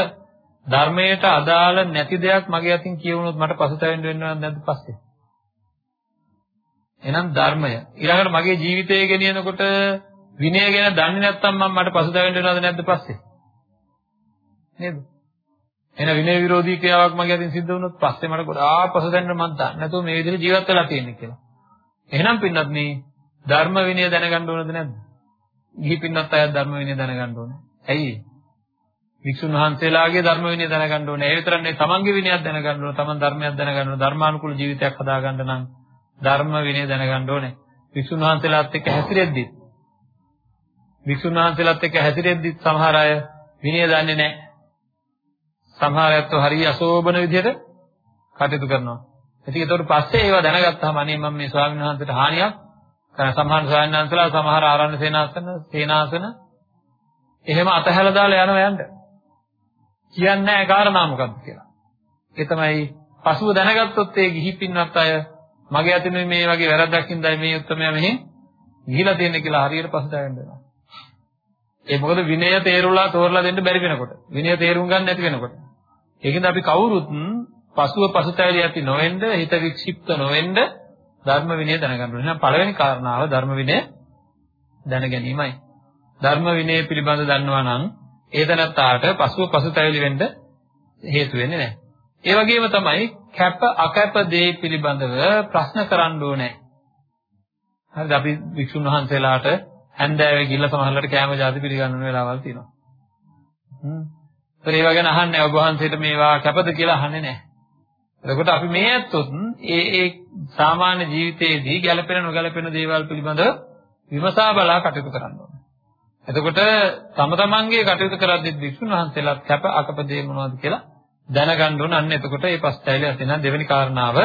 ධර්මයට අදාළ නැති දෙයක් මගේ අතින් කියවුනොත් මට පසුතැවෙන්න වෙනවද නැද්ද පස්සේ? එහෙනම් ධර්මය. ඊළඟට මගේ ජීවිතය ගෙනියනකොට විනය ගැන දන්නේ නැත්නම් මම මට පසුතැවෙන්න වෙනවද නැද්ද පස්සේ? නේද? එන විනය විරෝධී ක්‍රියාවක් මගේ අතින් සිද්ධ වුණොත් පස්සේ මට ගොඩාක් පසුතැවෙන්න මම දන්නේ නැතුව මේ විදිහට ජීවත් වෙලා තියෙන්නේ කියලා. එහෙනම් පින්නත් මේ ධර්ම විනය දැනගන්න ඕනද නැද්ද ගිහි පින්නත් අය ධර්ම විනය දැනගන්න ඕනේ ඇයි වික්ෂුන් වහන්සේලාගේ ධර්ම විනය දැනගන්න ඕනේ. ඒ විතරක් නෙවෙයි තමන්ගේ විනයක් දැනගන්න ඕනේ. තමන් ධර්මයක් දැනගන්න ඕනේ. ධර්මානුකූල ජීවිතයක් හදාගන්න නම් ධර්ම විනය දැනගන්න ඕනේ. වික්ෂුන් වහන්සේලාත් එක්ක හැසිරෙද්දි වික්ෂුන් වහන්සේලාත් එක්ක හැසිරෙද්දි සමහර අය විනය දන්නේ නැහැ. සමහර අයත් හරිය අශෝභන විදිහට කටයුතු කරනවා. ඉතින් ඒකට පස්සේ ඒවා දැනගත්තාම අනේ මම මේ ස්වාමීන් වහන්සේට හානියක් සමහර ස්වාමීන් වහන්සේලා සමහර ආරණ්‍ය සේනාසන සේනාසන එහෙම අතහැලා දාලා යනවා යන්න. කියන්නේ නැහැ කාරණා මොකක්ද කියලා. ඒ තමයි පසුව දැනගත්තොත් ඒ ගිහි පින්වත් අය මගේ අතින් මේ වගේ වැරද්දක් හින්දායි මේ උත්තරමයා මෙහි ගිහිලා තියෙන්නේ කියලා හරියට පසුතැවෙන්න වෙනවා. ඒ මොකද විනය තේරුලා තෝරලා දෙන්න බැරි වෙනකොට. විනය තේරුම් ගන්න නැති වෙනකොට. ඒකෙන්ද අපි කවුරුත් පසුව පසුතැවිලි ඇති නොවෙන්න, හිත වික්ෂිප්ත නොවෙන්න ධර්ම විනය දැනගන්න ඕනේ. එහෙනම් පළවෙනි කාරණාව ධර්ම විනය දැන ගැනීමයි. ධර්ම විනය පිළිබඳ දන්නවා නම් ඒ තනත්තාට පසුව පසුතැවිලි වෙන්න හේතු වෙන්නේ නැහැ. ඒ වගේම තමයි කැප අකැප දේ පිළිබඳව ප්‍රශ්න කරන්න ඕනේ. හරිද අපි වික්ෂුන් වහන්සේලාට හැන්දෑවේ ගිහිල්ලා සමහරවිට කැම ජාති පිළිගන්න වෙලාවල් තියෙනවා. හ්ම්. ඒත් ඒවා ගැන අහන්නේ ඔබ වහන්සේට මේවා කැපද කියලා අහන්නේ නැහැ. එතකොට අපි මේ ඇත්තොත් ඒ ඒ සාමාන්‍ය ජීවිතයේදී ගැළපෙන නොගැළපෙන දේවල් පිළිබඳව විමසා බලා කටයුතු කරන්න ඕනේ. එතකොට තම තමන්ගේ කටයුතු කරද්දී වික්ෂුන් වහන්සේලාත් කැප අකප දේ මොනවද කියලා දැනගන්න ඕන. අන්න එතකොට මේ පස්තයිල ඇතෙන දෙවෙනි කාරණාව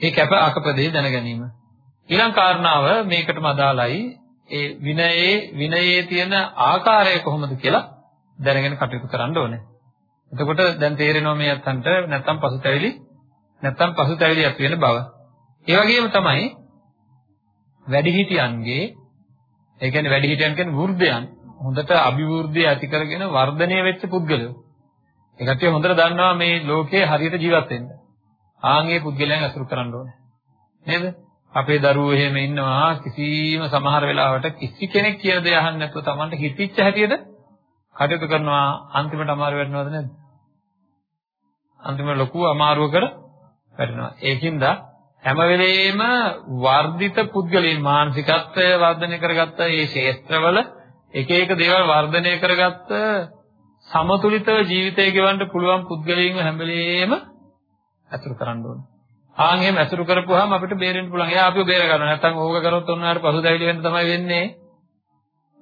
ඒ කැප අකප දේ දැන ගැනීම. ඊළඟ කාරණාව මේකටම අදාළයි ඒ විනයේ විනයේ තියෙන ආකාරය කොහොමද කියලා දැනගෙන කටයුතු කරන්න ඕනේ. එතකොට දැන් තේරෙනවා මේ අතන්ට නැත්තම් පසුතැවිලි නැත්තම් පසුතැවිලි ඇති වෙන බව. ඒ වගේම තමයි වැඩිහිටියන්ගේ ඒ කියන්නේ වැඩිහිටියන් කියන්නේ වෘද්ධයන් හොඳට අභිවෘද්ධිය ඇති කරගෙන වර්ධනය වෙච්ච පුද්ගලයෝ. ඒ කට්ටිය හොඳට දන්නවා මේ ලෝකේ හරියට ජීවත් වෙන්න. ආන්ගේ පුද්ගලයන් අසුරු කරන්න ඕනේ. නේද? අපේ දරුවෝ එහෙම ඉන්නවා කිසිම සමහර වෙලාවට කිසි කෙනෙක් කියන දේ අහන්න නැතුව Tamanට හිතිච්ච හැටියට කටයුතු කරනවා අන්තිමට අමාරු වෙන්නවද නැද්ද? අන්තිමට ලොකු අමාරුවකට වැටෙනවා. ඒකින්ද හැම වෙලෙම වර්ධිත පුද්ගලයන් මානසිකත්වය වර්ධනය කරගත්ත මේ ශේත්‍රවල එක එක දේවල් වර්ධනය කරගත්ත සමතුලිතව ජීවිතය ගෙවන්න පුළුවන් පුද්ගලයන්ව හැම වෙලෙම අතුරු කරන්න ඕනේ. ආන් එහෙම අතුරු කරපුවාම අපිට බේරෙන්න පුළුවන්. එයා අපිව බේර ගන්නවා. නැත්නම් ඕක කරොත් ඔන්නාට පසුතැවිලි වෙන්න තමයි වෙන්නේ.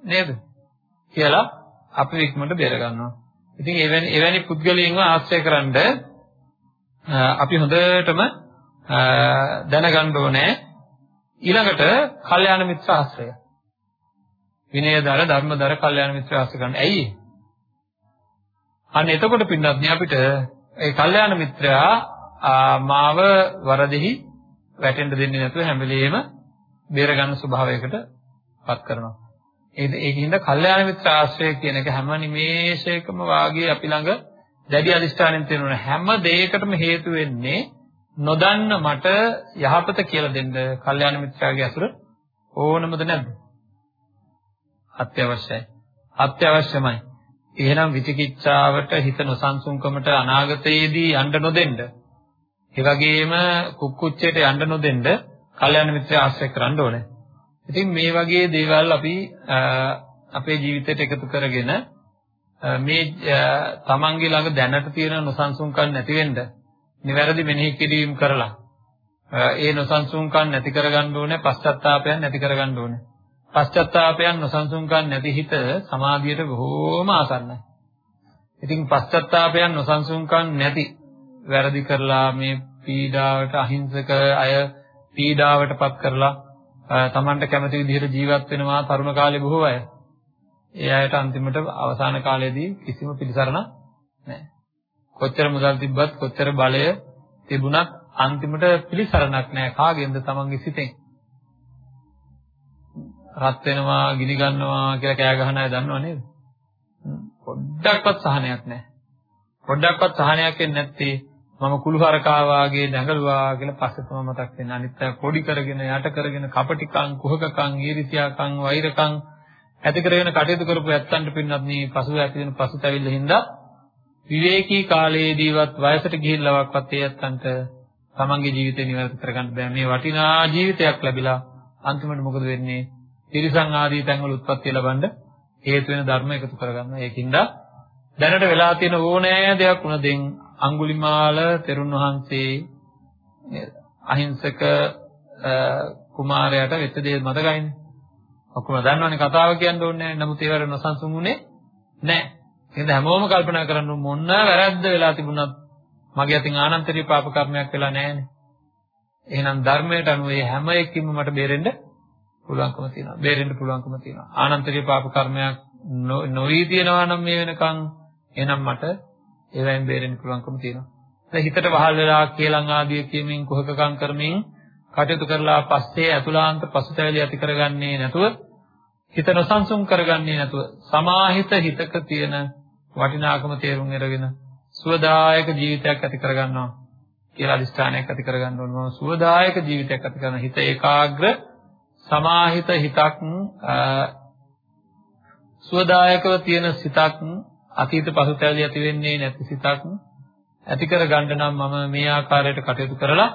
නේද? කියලා අපි ඉක්මනට බේර ගන්නවා. ඉතින් එවැනි එවැනි පුද්ගලයන්ව ආශ්‍රය කරන්ඩ අපි හොඳටම දැනගන්න ඕනේ ඊළඟට කල්යාණ මිත්‍ර ආශ්‍රය. විනයදර ධර්මදර කල්යාණ මිත්‍ර ආශ්‍රය ගන්න. ඇයි? අන්න එතකොට පින්නත් අපිට ඒ කල්යාණ මිත්‍රයා මාව වරදෙහි වැටෙන්න දෙන්නේ නැතුව හැම වෙලෙම බේර ගන්න ස්වභාවයකට පත් කරනවා. ඒ ඒකින්ද කල්යාණ මිත්‍ර ආශ්‍රය කියන එක හැම නිමේෂයකම වාගේ අපි ළඟ දැඩි අදිෂ්ඨානෙන් තියෙන හැම දෙයකටම හේතු වෙන්නේ නොදන්න මට යහපත කියලා දෙන්න කල්යාණ මිත්‍රාගේ අසුර ඕනමද නැද්ද? අත්‍යවශ්‍යයි. අත්‍යවශ්‍යමයි. එහෙනම් විචිකිච්ඡාවට හිත නොසන්සුන්කමට අනාගතයේදී යන්න නොදෙන්න. ඒ වගේම කුක්කුච්චයට යන්න නොදෙන්න කල්යාණ මිත්‍රය ආශ්‍රය කරන්න ඕනේ. ඉතින් මේ වගේ දේවල් අපි අපේ ජීවිතයට එකතු කරගෙන මේ තමන්ගේ ළඟ දැනට තියෙන නොසන්සුන්කම් නැති වෙන්න නිවැරදි මෙනෙහි කිරීම කරලා ඒ නොසන්සුන්කම් නැති කරගන්න ඕනේ පශ්චත්තාපයන් නැති කරගන්න ඕනේ. පශ්චත්තාපයන් නොසන්සුන්කම් නැති හිත සමාධියට බොහෝම ආසන්නයි. ඉතින් පශ්චත්තාපයන් නොසන්සුන්කම් නැති වැරදි කරලා මේ පීඩාවට අහිංසක අය පීඩාවටපත් කරලා තමන්ට කැමති විදිහට ජීවත් වෙනවා තරුණ කාලේ බොහෝ අය. ඒ අයට අන්තිමට අවසාන කාලයේදී කිසිම පිළිසරණක් නැහැ. කොච්චර මුදල් තිබ්බත් කොච්චර බලය තිබුණත් අන්තිමට පිළිසරණක් නැහැ කාගෙන්ද තමන්ගේ සිතෙන්. රත් වෙනවා, ගිනි ගන්නවා කියලා කෑ ගහන අය දන්නව නේද? පොඩ්ඩක්වත් සහනයක් නැහැ. පොඩ්ඩක්වත් සහනයක් එන්නේ නැත්තේ මම කුළුහරකා වාගේ දැඟලුවා කියලා පස්සේ තමයි මතක් වෙන්නේ. අනිත් අය පොඩි කරගෙන යට කරගෙන කපටිකම්, කුහකකම්, ඊර්ෂ්‍යාකම්, වෛරකම් ඇති කරගෙන කටයුතු කරපු ඇත්තන්ට පින්නත් මේ පසුව ඇති වෙන පසුතැවිල්ල හින්දා විවේකී කාලයේදීවත් වයසට ගිහිල්ලාවක්වත් ඒ ඇත්තන්ට තමන්ගේ ජීවිතේ නිවැරදි කරගන්න බෑ. මේ වටිනා ජීවිතයක් ලැබිලා අන්තිමට මොකද වෙන්නේ? තිරිසන් ආදී තැන්වල උත්පත්ති ලබන්න හේතු වෙන ධර්ම එකතු කරගන්න. ඒකින්ද දැනට වෙලා තියෙන ඕනෑ දෙයක් උන දෙන් අඟුලිමාල තෙරුන් වහන්සේ අහිංසක කුමාරයාට වෙච්ච දේ මතකයිනේ. ඔක්කොම දන්නවනේ කතාව කියන්න ඕනේ නැහැ. නමුත් ඒවට නොසන්සුන්ුනේ නැහැ. එහෙනම් හැමෝම කල්පනා කරන්න මොන වැරද්ද වෙලා තිබුණත් මගේ අතින් ආනන්තරීය පාප කර්මයක් වෙලා නැහැනේ. එහෙනම් ධර්මයට අනුව හැම එකකින්ම මට බේරෙන්න පුළුවන්කම තියෙනවා. බේරෙන්න පුළුවන්කම තියෙනවා. ආනන්තරීය පාප කර්මයක් නොවී තියෙනවා නම් මේ වෙනකන් එහෙනම් මට ඒවෙන් බේරෙන්න පුළුවන්කම තියෙනවා. දැන් හිතට වහල් වෙලා කේලම් ආදිය කියමින් කුහකකම් කරමින් කටයුතු කරලා පස්සේ අතුලාන්ත පසුතැවිලි ඇති කරගන්නේ නැතුව හිත නොසන්සුන් කරගන්නේ නැතුව සමාහිත හිතක තියෙන වටිනාකම තේරුම් අරගෙන සුවදායක ජීවිතයක් ඇති කරගන්නවා කියලා අදිස්ථානයක් ඇති කරගන්න ඕන මම සුවදායක ජීවිතයක් ඇති කරන හිත ඒකාග්‍ර සමාහිත හිතක් සුවදායකව තියෙන සිතක් අතීත පසුතැවිලි ඇති වෙන්නේ නැති සිතක් ඇති කර ගන්න නම් මම මේ ආකාරයට කටයුතු කරලා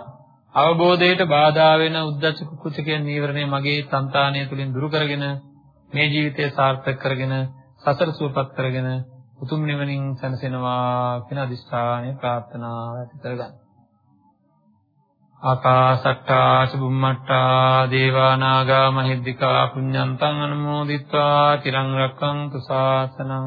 අවබෝධයට බාධා වෙන උද්දච්ච කුච්ච කියන නීවරණය මගේ సంతානය තුලින් දුරු කරගෙන මේ ජීවිතය සාර්ථක කරගෙන සසර සුවපත් කරගෙන උතුම් නිවනින් සැනසෙනවා කියන අදිස්ථානය ප්‍රාර්ථනාව ඇති කරගන්න. ආකාසට්ටා සුබුම්මට්ටා දේවා නාග මහිද්దికා පුඤ්ඤන්තං අනුමෝදිත්වා තිරං රක්ඛන්තු ශාසනං